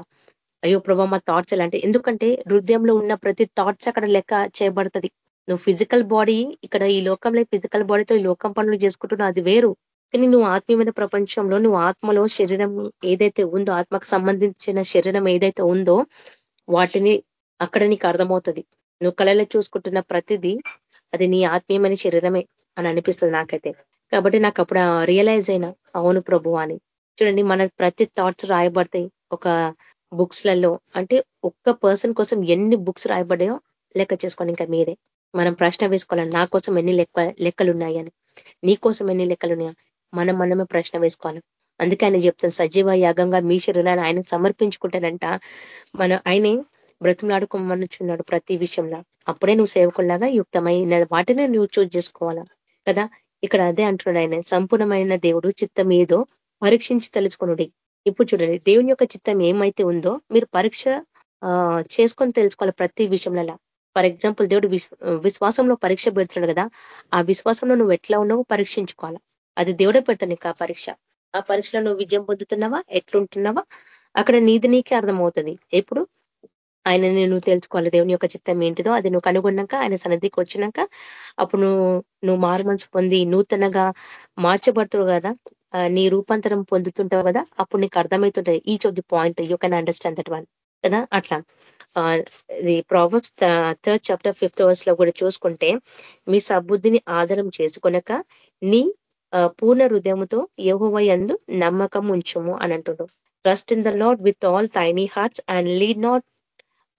అయ్యో ప్రభా మా థాట్స్ ఎలా అంటే ఎందుకంటే హృదయంలో ఉన్న ప్రతి థాట్స్ అక్కడ లెక్క చేయబడుతుంది. నువ్వు ఫిజికల్ బాడీ ఇక్కడ ఈ లోకంలో ఫిజికల్ బాడీతో ఈ లోకం పనులు చేసుకుంటున్నావు అది వేరు. కానీ నువ్వు ఆత్మీయమైన ప్రపంచంలో నువ్వు ఆత్మలో శరీరం ఏదైతే ఉందో ఆత్మకు సంబంధించిన శరీరం ఏదైతే ఉందో వాటిని అక్కడ నీకు అర్థమవుతుంది. నువ్వు కళలో చూసుకుంటున్న ప్రతిదీ అది నీ ఆత్మీయమైన శరీరమే అని అనిపిస్తుంది నాకైతే. కాబట్టి నాకు అప్పుడు రియలైజ్ అయినా అవును ప్రభు అని. చూడండి మన ప్రతి థాట్స్ రాయబడతాయి ఒక బుక్స్లలో. అంటే ఒక్క పర్సన్ కోసం ఎన్ని బుక్స్ రాయబడ్డాయో లెక్క చేసుకోండి ఇంకా మీరే. మనం ప్రశ్న వేసుకోవాలి నా కోసం ఎన్ని లెక్క లెక్కలు ఉన్నాయని నీ కోసం ఎన్ని లెక్కలు ఉన్నాయా మనం మనమే ప్రశ్న వేసుకోవాలి. అందుకే ఆయన చెప్తాను సజీవ యాగంగా మీ శరీరాన్ని ఆయన సమర్పించుకుంటానంట మన ఆయనే బ్రతులాడుకోమనుచున్నాడు ప్రతి విషయంలో. అప్పుడే నువ్వు సేవకుల్లాగా యుక్తమైన వాటినే నువ్వు చూజ్ చేసుకోవాలా? కదా? ఇక్కడ అదే అంటున్నాడు ఆయన. సంపూర్ణమైన దేవుడు చిత్తం ఏదో పరీక్షించి తెలుసుకునుడి ఇప్పుడు చూడండి దేవుని యొక్క చిత్తం ఏమైతే ఉందో మీరు పరీక్ష చేసుకొని తెలుసుకోవాలి ప్రతి విషయంలో. ఫర్ ఎగ్జాంపుల్ దేవుడు విశ్వాసంలో పరీక్ష పెడుతున్నాడు కదా ఆ విశ్వాసంలో నువ్వు ఎట్లా ఉన్నావో పరీక్షించుకోవాలా? అది దేవుడే పెడతాడు నీకు ఆ పరీక్ష. ఆ పరీక్షలో నువ్వు విజయం పొందుతున్నావా? ఎట్లుంటున్నావా? అక్కడ నీది నీకే అర్థమవుతుంది. ఎప్పుడు? ఆయన నువ్వు తెలుసుకోవాలి. దేవుని యొక్క చిత్తం ఏంటిదో అది నువ్వు కనుగొన్నాక ఆయన సన్నిధికి వచ్చినాక అప్పుడు నువ్వు నువ్వు మారుమంచు పొంది నూతనగా మార్చబడుతువు కదా. నీ రూపాంతరం పొందుతుంటావు కదా. అప్పుడు నీకు అర్థమవుతుంటది. Each of the point you can understand that one కదా? అట్లా. ఇది ప్రాబ్లమ్స్ థర్డ్ చాప్టర్ ఫిఫ్త్ అవర్స్లో కూడా చూసుకుంటే మీ సబుద్ధిని ఆధారం చేసుకొనక నీ పూర్ణ హృదయముతో యహోవయందు నమ్మకం ఉంచుము అని అంటుడు trust in the Lord with all thine hearts and lead not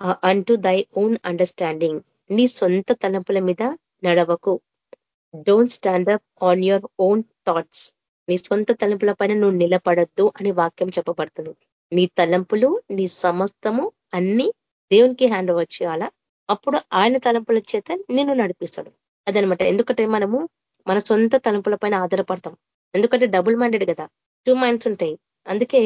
unto thy own understanding నీ సొంత తలంపుల మీద నడవకు. Don't stand up on your own thoughts నీ సొంత తలంపుల పైన నువ్వు నిలబడద్దు అని వాక్యం చెప్పబడుతుంది. నీ తలంపులు నీ సమస్తము అన్ని దేవునికి హ్యాండ్ ఓవర్ చేయాలా? అప్పుడు ఆయన తలంపుల చేత నిన్ను నడిపిస్తాడు. అదనమాట. ఎందుకంటే మనము మన సొంత తలంపుల పైన ఆధారపడతాం. ఎందుకంటే డబుల్ మైండెడ్ కదా. టూ మైండ్స్ ఉంటాయి. అందుకే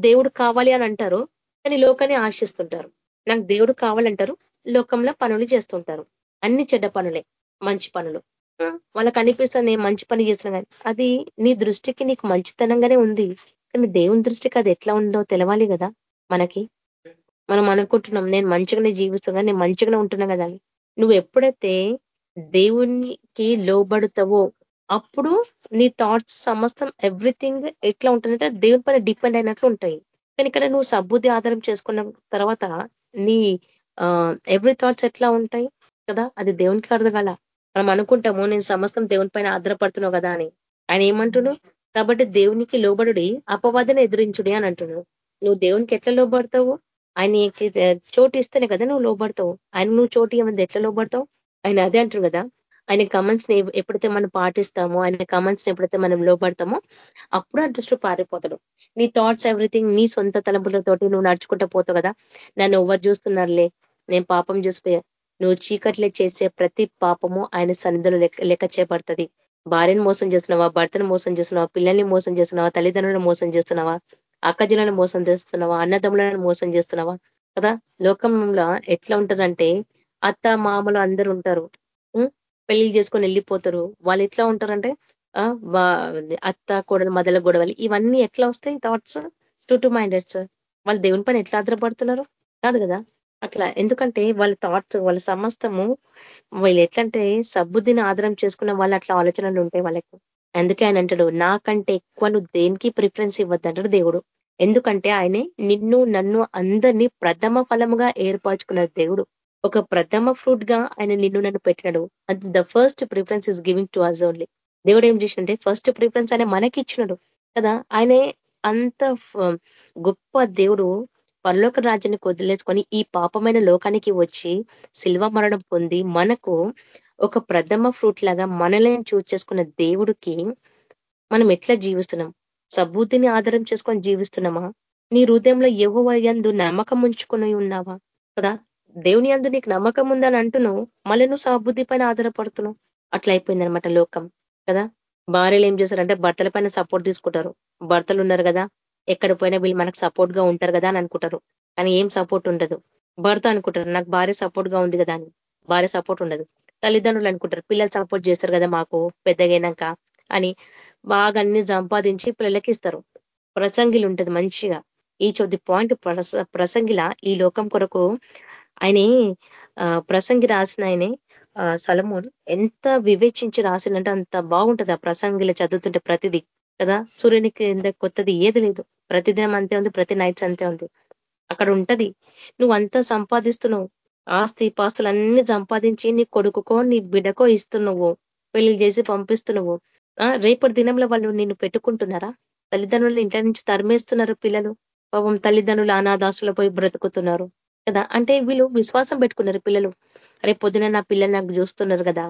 దేవుడు కావాలి అని అంటారు కానీ లోకాన్ని ఆశిస్తుంటారు. నాకు దేవుడు కావాలంటారు. లోకంలో పనులు చేస్తుంటారు. అన్ని చెడ్డ పనులే మంచి పనులు. వాళ్ళకి అనిపిస్తుంది నేను మంచి పని చేస్తున్నా కానీ అది నీ దృష్టికి నీకు మంచితనంగానే ఉంది. కానీ దేవుని దృష్టికి అది ఎట్లా ఉందో తెలవాలి కదా మనకి. మనం అనుకుంటున్నాం నేను మంచిగానే జీవిస్తున్నా నేను మంచిగానే ఉంటున్నా కదా నువ్వు ఎప్పుడైతే దేవునికి లోబడుతావో అప్పుడు నీ థాట్స్ సమస్తం ఎవ్రీథింగ్ ఎట్లా ఉంటుందంటే దేవుని పైన డిపెండ్ అయినట్లు ఉంటాయి. కానీ ఇక్కడ నువ్వు సబ్బుద్ధి ఆధారం చేసుకున్న తర్వాత నీ ఎవ్రీ థాట్స్ ఎట్లా ఉంటాయి కదా? అది దేవునికి అర్థం మనం అనుకుంటాము నేను సమస్తం దేవుని పైన ఆధారపడుతున్నావు కదా అని. ఆయన ఏమంటున్నావు కాబట్టి దేవునికి లోబడుడి అపవాదన ఎదురించుడి అని అంటున్నాడు. నువ్వు దేవునికి ఎట్లా లోబడతావు? ఆయనకి చోటు ఇస్తేనే కదా నువ్వు లోబడతావు. ఆయన నువ్వు చోటు ఏమైంది ఎట్లా లోబడతావు? ఆయన అదే అంటారు కదా ఆయన కమెంట్స్ని ఎప్పుడైతే మనం పాటిస్తామో ఆయన కమెంట్స్ని ఎప్పుడైతే మనం లోపడతామో అప్పుడు ఆ దృష్టి పారిపోతాడు. నీ థాట్స్ ఎవ్రీథింగ్ నీ సొంత తలంపులతోటి నువ్వు నడుచుకుంటూ పోతావు కదా? నన్ను ఎవరు చూస్తున్నారులే? నేను పాపం చూసిపోయా నువ్వు చీకట్లే చేసే ప్రతి పాపము ఆయన సన్నిధిలో లెక్క చేపడుతుంది. భార్యను మోసం చేస్తున్నావా? భర్తను మోసం చేస్తున్నావా? పిల్లల్ని మోసం చేస్తున్నావా? తల్లిదండ్రులను మోసం చేస్తున్నావా? అక్కజలను మోసం చేస్తున్నావా? అన్నదమ్ములను మోసం చేస్తున్నావా? కదా? లోకంలో ఎట్లా ఉంటుందంటే అత్త మామలు అందరూ ఉంటారు. పెళ్ళి చేసుకొని వెళ్ళిపోతారు. వాళ్ళు ఎట్లా ఉంటారంటే అత్త కోడలు మొదల గొడవలు ఇవన్నీ ఎట్లా వస్తాయి? థాట్స్ టూ టూ మైండెడ్స్ వాళ్ళు దేవుని పైన ఎట్లా ఆధారపడుతున్నారు? కాదు కదా? అట్లా. ఎందుకంటే వాళ్ళ థాట్స్ వాళ్ళ సమస్తము వీళ్ళు ఎట్లంటే సబ్బుద్ధిని ఆధారం చేసుకున్న వాళ్ళు అట్లా ఆలోచనలు ఉంటాయి వాళ్ళకి. అందుకే ఆయన అంటాడు నాకంటే ఎక్కువ నువ్వు దేనికి ప్రిఫరెన్స్ ఇవ్వద్దంటాడు దేవుడు. ఎందుకంటే ఆయనే నిన్ను నన్ను అందరినీ ప్రథమ ఫలముగా ఏర్పరచుకున్నాడు దేవుడు. ఒక ప్రథమ ఫ్రూట్గా ఆయన నిన్ను నన్ను పెట్టినాడు. అది the first preference is giving to us only దేవుడు ఏం చేసిండే ఫస్ట్ ప్రిఫరెన్స్ ఆయన మనకి ఇచ్చినాడు కదా ఆయనే అంత గొప్ప దేవుడు పరలోక రాజ్యాన్ని వదిలేసుకొని ఈ పాపమైన లోకానికి వచ్చి శిల్వ మరణం పొంది మనకు ఒక ప్రథమ ఫ్రూట్ లాగా మనల్ని చూజ్ చేసుకున్న దేవుడికి మనం ఎట్లా జీవిస్తున్నాం? సబూతిని ఆధారం చేసుకొని జీవిస్తున్నామా? నీ హృదయంలో ఎవరు ఎందు నమ్మకం ఉంచుకొని ఉన్నావా? కదా దేవుని అందు నీకు నమ్మకం ఉందని అంటున్నావు. మళ్ళీ నువ్వు సబుద్ధి పైన ఆధారపడుతున్నావు. అట్లా అయిపోయిందనమాట లోకం కదా? భార్యలు ఏం చేశారంటే భర్తల పైన సపోర్ట్ తీసుకుంటారు. భర్తలు ఉన్నారు కదా ఎక్కడ పోయినా వీళ్ళు మనకు సపోర్ట్గా ఉంటారు కదా అని అనుకుంటారు. కానీ ఏం సపోర్ట్ ఉండదు. భర్త అనుకుంటారు నాకు భార్య సపోర్ట్గా ఉంది కదా అని. భార్య సపోర్ట్ ఉండదు. తల్లిదండ్రులు అనుకుంటారు పిల్లలు సపోర్ట్ చేస్తారు కదా మాకు పెద్దగైనాక అని. బాగా అన్ని సంపాదించి పిల్లలకి ఇస్తారు. ప్రసంగిలు ఉంటది మంచిగా. ఈ ఆఫ్ పాయింట్ ప్రసంగిల ఈ లోకం కొరకు ఆయన ప్రసంగి రాసిన ఆయనే సలమోన్ ఎంత వివేచించి రాసిందంటే అంత బాగుంటది ఆ ప్రసంగిలో చదువుతుంటే ప్రతిదీ కదా? సూర్యునికి కింద కొత్తది ఏది లేదు. ప్రతిదినం అంతే ఉంది ప్రతి నైట్స్ అంతే ఉంది. అక్కడ ఉంటది. నువ్వు అంతా సంపాదిస్తున్నావు. ఆస్తి పాస్తులు అన్ని సంపాదించి నీ కొడుకుకో నీ బిడ్డకో ఇస్తున్నావు. పెళ్ళి చేసి పంపిస్తున్నావు. రేపటి దినంలో వాళ్ళు నిన్ను పెట్టుకుంటున్నారా? తల్లిదండ్రులు ఇంట్లో నుంచి తరిమేస్తున్నారు పిల్లలు. పాపం తల్లిదండ్రులు అనాథాస్తులు పోయి బ్రతుకుతున్నారు. కదా? అంటే వీళ్ళు విశ్వాసం పెట్టుకున్నారు పిల్లలు. రేపు పొద్దున నా పిల్లలు నాకు చూస్తున్నారు కదా.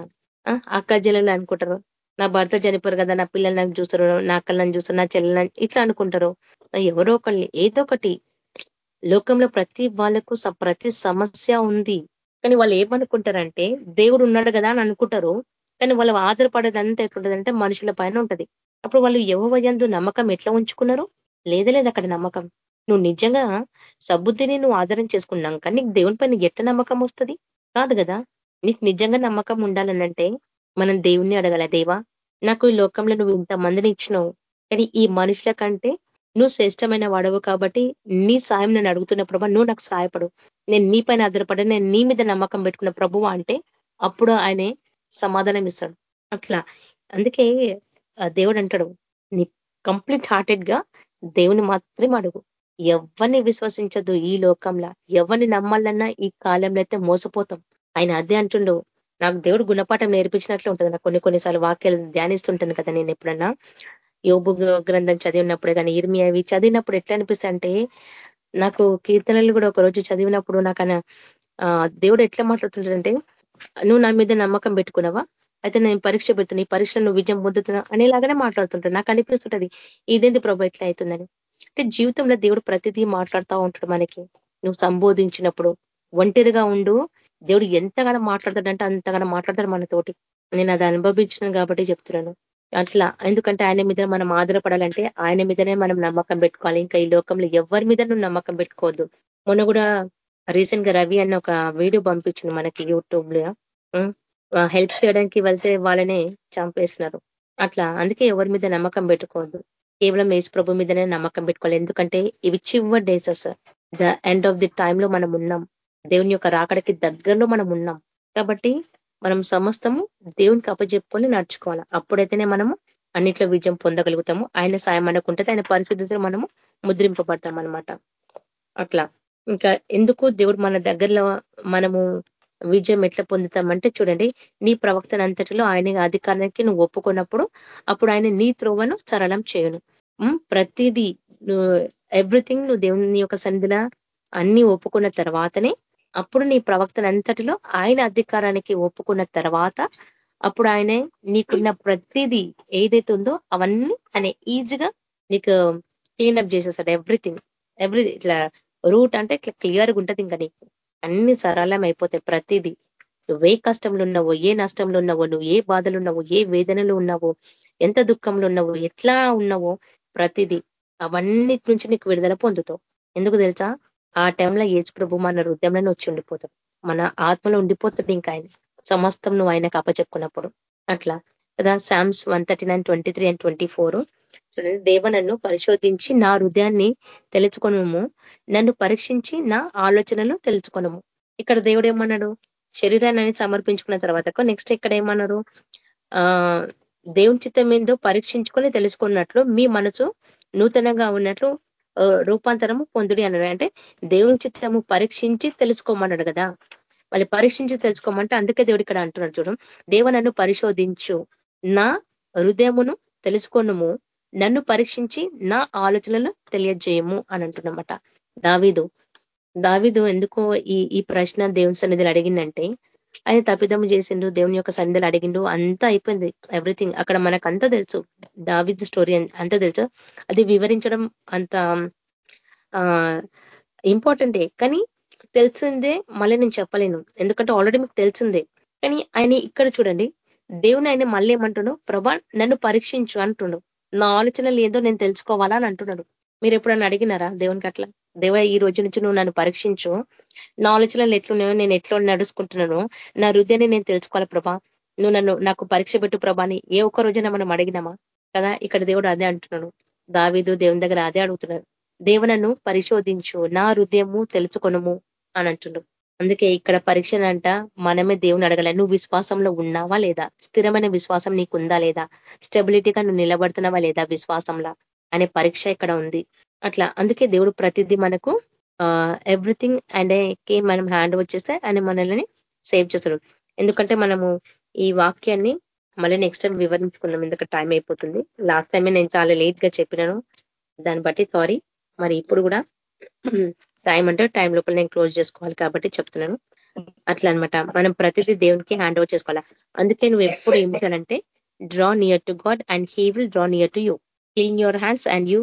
అక్క జల్లలు అనుకుంటారు. నా భర్త చనిపోరు కదా నా పిల్లలు నాకు చూస్తారు నా అక్కలను చూస్తారు నా చెల్లెలను ఇట్లా అనుకుంటారు. ఎవరో ఒకళ్ళు ఏదో ఒకటి. లోకంలో ప్రతి వాళ్ళకు ప్రతి సమస్య ఉంది. కానీ వాళ్ళు ఏమనుకుంటారంటే దేవుడు ఉన్నాడు కదా అని అనుకుంటారు. కానీ వాళ్ళు ఆధారపడేదంతా ఎట్లుంటుందంటే మనుషుల పైన ఉంటది. అప్పుడు వాళ్ళు ఎవయందు నమ్మకం ఎట్లా ఉంచుకున్నారు? లేదా లేదు అక్కడ నమ్మకం. నువ్వు నిజంగా సబుద్ధిని నువ్వు ఆధారం చేసుకున్నాం కానీ నీకు దేవుని పైన ఎట్ట నమ్మకం వస్తుంది? కాదు కదా. నీకు నిజంగా నమ్మకం ఉండాలనంటే మనం దేవుణ్ణి అడగల దేవా? నాకు ఈ లోకంలో నువ్వు ఇంత మందిని ఇచ్చినావు కానీ ఈ మనుషుల కంటే నువ్వు శ్రేష్టమైన వాడవు కాబట్టి నీ సాయం నేను అడుగుతున్న ప్రభా నువ్వు నాకు సహాయపడు. నేను నీ పైన ఆధారపడ నేను నీ మీద నమ్మకం పెట్టుకున్న ప్రభువ అంటే అప్పుడు ఆయనే సమాధానం ఇస్తాడు. అట్లా. అందుకే దేవుడు అంటాడు నీ కంప్లీట్ హార్టెడ్గా దేవుని మాత్రమే అడుగు. ఎవరిని విశ్వసించద్దు ఈ లోకంలో? ఎవరిని నమ్మాలన్నా ఈ కాలంలో అయితే మోసపోతాం. ఆయన అదే అంటుండు నాకు దేవుడు గుణపాఠం నేర్పించినట్లు ఉంటుంది. నాకు కొన్ని కొన్నిసార్లు వాక్యాలు ధ్యానిస్తుంటాను కదా నేను ఎప్పుడన్నా. యోగు గ్రంథం చదివినప్పుడు కానీ ఇర్మి అవి చదివినప్పుడు ఎట్లా అనిపిస్తాయి అంటే నాకు కీర్తనలు కూడా ఒక రోజు చదివినప్పుడు నాకు దేవుడు ఎట్లా మాట్లాడుతుంటాడంటే నువ్వు నా మీద నమ్మకం పెట్టుకున్నావా? అయితే నేను పరీక్ష పెడుతున్నా. ఈ పరీక్ష నువ్వు విజయం పొందుతున్నా అనేలాగానే మాట్లాడుతుంటాడు. నాకు అనిపిస్తుంటది ఇదేంది ప్రభు ఎట్లా అవుతుందని. అంటే జీవితంలో దేవుడు ప్రతిదీ మాట్లాడుతూ ఉంటాడు మనకి. నువ్వు సంబోధించినప్పుడు ఒంటరిగా ఉండు. దేవుడు ఎంతగానో మాట్లాడతాడంటే అంతగానో మాట్లాడతాడు మనతోటి నేను అది అనుభవించినాను కాబట్టి చెప్తున్నాను. అట్లా ఎందుకంటే ఆయన మీద మనం ఆధారపడాలంటే ఆయన మీదనే మనం నమ్మకం పెట్టుకోవాలి. ఇంకా ఈ లోకంలో ఎవరి మీద నువ్వు నమ్మకం పెట్టుకోవద్దు. మొన్న కూడా రీసెంట్గా రవి అన్న ఒక వీడియో పంపించింది మనకి యూట్యూబ్లో. హెల్ప్ చేయడానికి వెళ్తే వాళ్ళనే చంపేసినారు. అట్లా అందుకే ఎవరి మీద నమ్మకం పెట్టుకోవద్దు. కేవలం ఏసు ప్రభు మీదనే నమ్మకం పెట్టుకోవాలి. ఎందుకంటే ఇవి చివరి days the end of the టైంలో మనం ఉన్నాం. దేవుని యొక్క రాకడికి దగ్గరలో మనం ఉన్నాం. కాబట్టి మనం సమస్తము దేవునికి అప్పచెప్పుకొని నడుచుకోవాలి. అప్పుడైతేనే మనము అన్నిట్లో విజయం పొందగలుగుతాము. ఆయన సాయం మనకుంటే ఆయన పరిశుద్ధితో మనము ముద్రింపబడతాం అనమాట అట్లా. ఇంకా ఎందుకు దేవుడు మన దగ్గరలో మనము విజయం ఎట్లా పొందుతామంటే చూడండి నీ ప్రవక్తన అంతటిలో ఆయన అధికారానికి నువ్వు ఒప్పుకున్నప్పుడు అప్పుడు ఆయన నీ త్రోవను సరళం చేయను. ప్రతిదీ ఎవ్రీథింగ్ నువ్వు దేవుని యొక్క సన్నిధిలో అన్ని ఒప్పుకున్న తర్వాతనే అప్పుడు నీ ప్రవక్తనంతటిలో ఆయన అధికారానికి ఒప్పుకున్న తర్వాత అప్పుడు ఆయన నీకున్న ప్రతిదీ ఏదైతే ఉందో అవన్నీ ఆయన ఈజీగా నీకు క్లీనప్ చేసేస్తాడు ఎవ్రీథింగ్ ఎవ్రీ ఇట్లా రూట్ అంటే ఇట్లా క్లియర్గా ఉంటుంది ఇంకా నీకు. అన్ని సరళం అయిపోతాయి ప్రతిదీ. నువ్వే ఏ కష్టంలో ఉన్నావో ఏ నష్టంలో ఉన్నావో నువ్వు ఏ బాధలు ఉన్నావో ఏ వేదనలు ఉన్నావో ఎంత దుఃఖంలో ఉన్నావో ఎట్లా ఉన్నావో ప్రతిదీ అవన్నిటి నుంచి నీకు విడుదల పొందుతావు. ఎందుకు తెలుసా? ఆ టైంలో ఏజ్ ప్రభు మన హృదయంలోనే వచ్చి ఉండిపోతాం మన ఆత్మలో ఉండిపోతాడు ఇంకా ఆయన. సమస్తం నువ్వు ఆయనకు అప్పచెప్పుకున్నప్పుడు. అట్లా కదా? Psalms one thirty nine twenty three and twenty four. చూడండి. దేవ నన్ను పరిశోధించి నా హృదయాన్ని తెలుసుకొనము. నన్ను పరీక్షించి నా ఆలోచనలు తెలుసుకొనము. ఇక్కడ దేవుడు ఏమన్నాడు? శరీరాన్ని సమర్పించుకున్న తర్వాత నెక్స్ట్ ఇక్కడ ఏమన్నారు? ఆ దేవుని చిత్తం ఏందో పరీక్షించుకొని తెలుసుకున్నట్లు మీ మనసు నూతనంగా ఉన్నట్లు రూపాంతరము పొందుడి అన్నాడు. అంటే దేవుని చిత్తము పరీక్షించి తెలుసుకోమన్నాడు కదా. వాళ్ళు పరీక్షించి తెలుసుకోమంటే అందుకే దేవుడు ఇక్కడ అంటున్నాడు చూడం. దేవ నన్ను పరిశోధించు. నా హృదయమును తెలుసుకొనుము. నన్ను పరీక్షించి నా ఆలోచనలు తెలియజేయము అని అంటున్నమాట దావీదు దావీదు ఎందుకో ఈ ఈ ప్రశ్న దేవుని సన్నిధిలో అడిగిందంటే ఆయన తప్పిదము చేసిండు దేవుని యొక్క సన్నిధిలో అడిగిండు అంతా అయిపోయింది ఎవ్రీథింగ్ అక్కడ మనకు అంతా తెలుసు దావిద్ స్టోరీ అంతా తెలుసు. అది వివరించడం అంత ఇంపార్టెంటే కానీ తెలిసిందే మళ్ళీ నేను చెప్పలేను. ఎందుకంటే ఆల్రెడీ మీకు తెలిసిందే. కానీ ఆయన ఇక్కడ చూడండి దేవుని ఆయన మళ్ళీ ఏమంటుండో ప్రభా నన్ను పరీక్షించు అంటుండు. నా ఆలోచనలు ఏదో నేను తెలుసుకోవాలా అని అంటున్నాడు. మీరు ఎప్పుడన్నా అడిగినారా దేవునికి అట్లా? దేవ ఈ రోజు నుంచి నువ్వు నన్ను పరీక్షించు. నా ఆలోచనలు ఎట్లున్నాయో నేను ఎట్లా నడుచుకుంటున్నాను నా హృదయాన్ని నేను తెలుసుకోవాలి ప్రభా? నువ్వు నన్ను నాకు పరీక్ష పెట్టు ప్రభాని ఏ ఒక్క రోజైనా మనం అడిగినామా? కదా ఇక్కడ దేవుడు అదే అంటున్నాడు. దావీదు దేవుని దగ్గర అదే అడుగుతున్నాడు. దేవనను పరిశోధించు. నా హృదయము తెలుసుకొనము అని అంటున్నాడు. అందుకే ఇక్కడ పరీక్షనంట మనమే దేవుని అడగలే. నువ్వు విశ్వాసంలో ఉన్నావా లేదా? స్థిరమైన విశ్వాసం నీకుందా లేదా? స్టెబిలిటీగా నువ్వు నిలబడుతున్నావా లేదా విశ్వాసంలా? అనే పరీక్ష ఇక్కడ ఉంది. అట్లా అందుకే దేవుడు ప్రతిదీ మనకు ఎవ్రీథింగ్ అండ్ కే మనం హ్యాండ్ వచ్చేస్తే ఆయన మనల్ని సేవ్ చేస్తాడు. ఎందుకంటే మనము ఈ వాక్యాన్ని మళ్ళీ నెక్స్ట్ టైం వివరించుకుందాం. ఎందుకంటే టైం అయిపోతుంది. లాస్ట్ టైమే నేను చాలా లేట్గా చెప్పినాను. దాన్ని బట్టి సారీ మరి ఇప్పుడు కూడా టైం అంటే టైం లోపల నేను క్లోజ్ చేసుకోవాలి కాబట్టి చెప్తున్నాను. అట్లా అనమాట మనం ప్రతిదీ దేవునికి హ్యాండ్ ఓవర్ చేసుకోవాలి? అందుకే నువ్వు ఎప్పుడు ఏం చేయాలంటే draw near to God and he will draw near to you clean your hands and you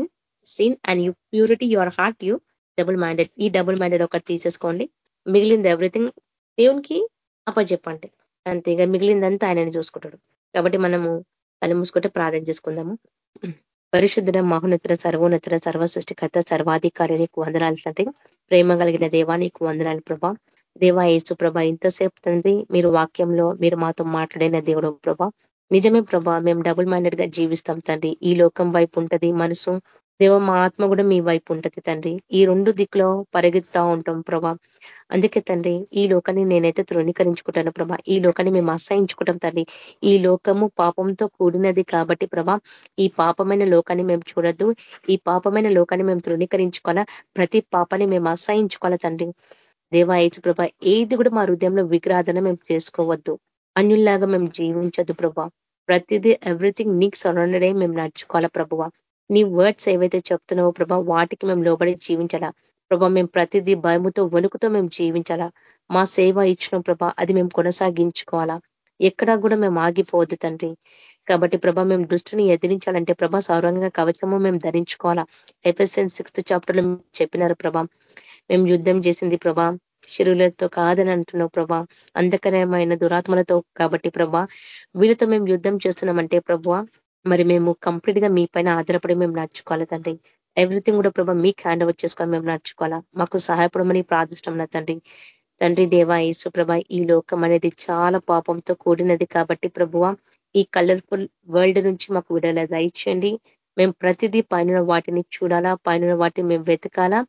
sin and you purity your heart you double minded ఈ డబుల్ మైండెడ్ ఒకటి తీసేసుకోండి. మిగిలింది ఎవ్రీథింగ్ దేవునికి అప్పచెప్పండి అంతే ఇక మిగిలిందంతా ఆయనని చూసుకుంటాడు. కాబట్టి మనము కళ్ళు మూసుకుంటే ప్రార్థన చేసుకుందాము. పరిశుద్ధుడ మహోన్నతుల సర్వోన్నతుల సర్వ సృష్టికర్త సర్వాధికారి నీకు వందనాలు తండ్రి. ప్రేమ కలిగిన దేవా నీకు వందనాలు ప్రభా. దేవా యేసు ప్రభ ఇంతసేపు తండ్రి మీరు వాక్యంలో మీరు మాతో మాట్లాడిన దేవుడు ప్రభా. నిజమే ప్రభా మేము డబుల్ మైండెడ్గా జీవిస్తాం తండ్రి. ఈ లోకం వైపు ఉంటది మనసు దేవ మా ఆత్మ కూడా మీ వైపు ఉంటుంది తండ్రి. ఈ రెండు దిక్కులో పరిగెత్తుతా ఉంటాం ప్రభా. అందుకే తండ్రి ఈ లోకాన్ని నేనైతే తృణీకరించుకుంటాను ప్రభా. ఈ లోకాన్ని మేము అసహించుకుంటాం తండ్రి. ఈ లోకము పాపంతో కూడినది కాబట్టి ప్రభా ఈ పాపమైన లోకాన్ని మేము చూడొద్దు. ఈ పాపమైన లోకాన్ని మేము తృణీకరించుకోవాలా? ప్రతి పాపాన్ని మేము అసహించుకోవాలా తండ్రి? దేవా ఏచు ప్రభా ఏది కూడా మా హృదయంలో విగ్రాధన మేము చేసుకోవద్దు. అన్యుల్లాగా మేము జీవించద్దు ప్రభా. ప్రతిదీ ఎవ్రీథింగ్ నీకు సరౌండెడ్ మేము నడుచుకోవాలా ప్రభువ. నీ వర్డ్స్ ఏవైతే చెప్తున్నావో ప్రభా వాటికి మేము లోబడి జీవించాలా? ప్రభా మేము ప్రతిదీ భయముతో వణుకుతో మేము జీవించాలా? మా సేవ ఇచ్చిన ప్రభా అది మేము కొనసాగించుకోవాలా? ఎక్కడా కూడా మేము ఆగిపోవద్దు తండ్రి. కాబట్టి ప్రభా మేము దృష్టిని ఎదిరించాలంటే ప్రభా సౌరంగ కవచము మేము ధరించుకోవాలా? ఎఫ్ఎస్ఎన్ సిక్స్త్ చాప్టర్లో చెప్పినారు ప్రభా. మేము యుద్ధం చేసింది ప్రభా. శరీరులతో కాదని అంటున్నావు ప్రభా. అంధకరమైన దురాత్మలతో కాబట్టి ప్రభా వీళ్ళతో మేము యుద్ధం చేస్తున్నామంటే ప్రభా మరి మేము కంప్లీట్గా మీ పైన ఆధారపడి మేము నడుచుకోవాలి తండ్రి. ఎవ్రీథింగ్ కూడా ప్రభా మీకు హ్యాండ్ ఓవర్ చేసుకొని మేము నడుచుకోవాలా? మాకు సహాయపడమని ప్రార్థిష్టం తండ్రి. తండ్రి దేవా యేసు ప్రభ ఈ లోకం అనేది చాలా పాపంతో కూడినది కాబట్టి ప్రభువ ఈ కలర్ఫుల్ వరల్డ్ నుంచి మాకు విడుదల దయచేయండి. మేము ప్రతిదీ పైన వాటిని చూడాలా పైన వాటిని మేము వెతకాలా.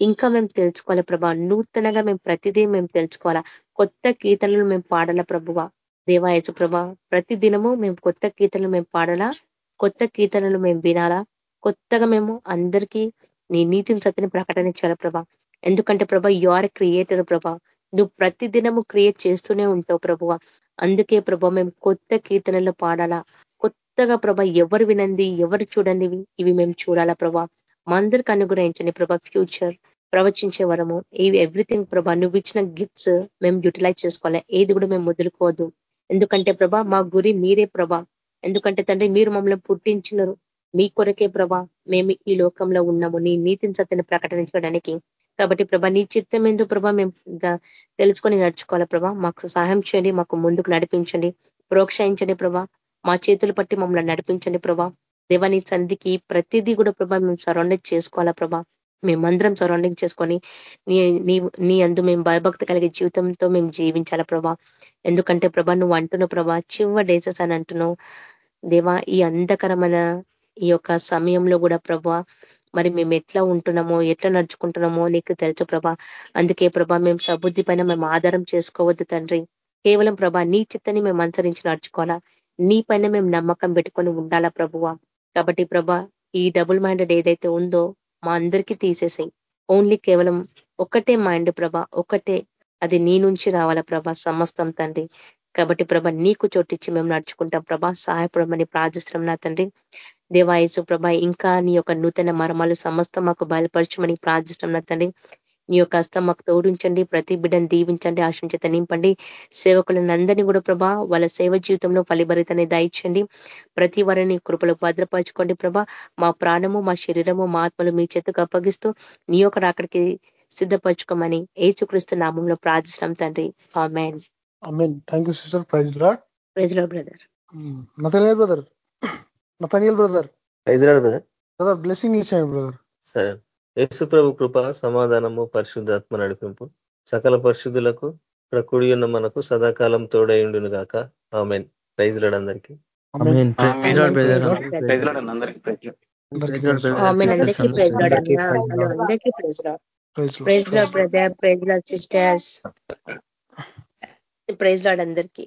ఇంకా మేము తెలుసుకోవాలి ప్రభా నూతనగా మేము ప్రతిదీ మేము తెలుసుకోవాలా. కొత్త కీర్తనలు మేము పాడాలా ప్రభువ. దేవాయచు ప్రభ ప్రతి దినము మేము కొత్త కీర్తనలు మేము పాడాలా? కొత్త కీర్తనలు మేము వినాలా? కొత్తగా మేము అందరికీ నీ నీతిని సత్యని ప్రకటించాలా ప్రభా? ఎందుకంటే ప్రభా యు ఆర్ క్రియేటర్ ప్రభా. నువ్వు ప్రతి దినము క్రియేట్ చేస్తూనే ఉంటావు ప్రభువ అందుకే ప్రభా మేము కొత్త కీర్తనలు పాడాలా? కొత్తగా ప్రభా ఎవరు వినండి ఎవరు చూడండి ఇవి మేము చూడాలా ప్రభా? మా అందరికి అనుగ్రహించండి ప్రభా ఫ్యూచర్ ప్రవచించే వరము. ఇవి ఎవ్రీథింగ్ ప్రభా నువ్వు ఇచ్చిన గిఫ్ట్స్ మేము యూటిలైజ్ చేసుకోవాలి? ఏది కూడా మేము వదులుకోవద్దు. ఎందుకంటే ప్రభా మా గురి మీరే ప్రభా. ఎందుకంటే తండ్రి మీరు మమ్మల్ని పుట్టించినారు. మీ కొరకే ప్రభా మేము ఈ లోకంలో ఉన్నాము. నీ నీతిని సత్యని ప్రకటించడానికి. కాబట్టి ప్రభా నీ చిత్తం ఏందో ప్రభా మేము తెలుసుకొని నడుచుకోవాలి ప్రభా. మాకు సహాయం చేయండి మాకు ముందుకు నడిపించండి. ప్రోత్సహించండి ప్రభా. మా చేతులు పట్టి మమ్మల్ని నడిపించండి ప్రభా. దేవాని సంధికి ప్రతిదీ కూడా ప్రభా మేము సరౌండింగ్ చేసుకోవాలా ప్రభా. మేమందరం సరౌండింగ్ చేసుకొని నీ నీ నీ అందు మేము భయభక్తి కలిగే జీవితంతో మేము జీవించాలా ప్రభా. ఎందుకంటే ప్రభా నువ్వు అంటున్నావు ప్రభా చివ డేసెస్ అని అంటున్నావు. దేవా ఈ అంధకరమైన ఈ యొక్క సమయంలో కూడా ప్రభా మరి మేము ఎట్లా ఉంటున్నామో ఎట్లా నడుచుకుంటున్నామో నీకు తెలుసు ప్రభా. అందుకే ప్రభా మేము సబుద్ధి పైన మేము ఆధారం చేసుకోవద్దు తండ్రి. కేవలం ప్రభా నీ చిత్తని మేము అనుసరించి నడుచుకోవాలా. నీ పైన మేము నమ్మకం పెట్టుకొని ఉండాలా ప్రభువ. కాబట్టి ప్రభా ఈ డబుల్ మైండెడ్ ఏదైతే ఉందో మా అందరికీ తీసేసాయి. ఓన్లీ కేవలం ఒకటే మైండ్ ప్రభ ఒకటే అది నీ నుంచి రావాలా ప్రభ సమస్తం తండ్రి. కాబట్టి ప్రభ నీకు చోటిచ్చి మేము నడుచుకుంటాం ప్రభా. సహాయపడమని ప్రార్థిస్తున్నాం నా తండ్రి. దేవాయసు ప్రభ ఇంకా నీ యొక్క నూతన మర్మాలు సమస్తం మాకు బయలుపరచమని ప్రార్థిస్తున్నాం నా తండ్రి. నీ యొక్క హస్తం మాకు తోడించండి ప్రతి బిడ్డను దీవించండి ఆశించేత నింపండి. సేవకులను అందరినీ కూడా ప్రభా వాళ్ళ సేవ జీవితంలో ఫలిభరితని దయచండి. ప్రతి వారిని కృపలు భద్రపరచుకోండి ప్రభా. మా ప్రాణము మా శరీరము మా ఆత్మలు మీ చేతుకు అప్పగిస్తూ నీ యొక్క రాకడికి సిద్ధపరచుకోమని ఏచుక్రీస్తు నామంలో ప్రార్థిస్తున్నాం తండ్రి. Amen. Thank you sister. Praise Lord praise Lord brother. Nathaniel brother. Nathaniel brother. Praise Lord brother. Brother blessing ఇచ్చాను బ్రదర్. సరే. యేసు ప్రభు కృప సమాధానము పరిశుద్ధాత్మ నడిపింపు సకల పరిశుద్ధులకు ఇక్కడ కూడి ఉన్న మనకు సదాకాలం తోడైండును గాక. ఆమెన్. ప్రైజ్ లాడ్ అందరికీ. Praise Lord brother. Praise Lord sisters. Praise Lord అందరికీ.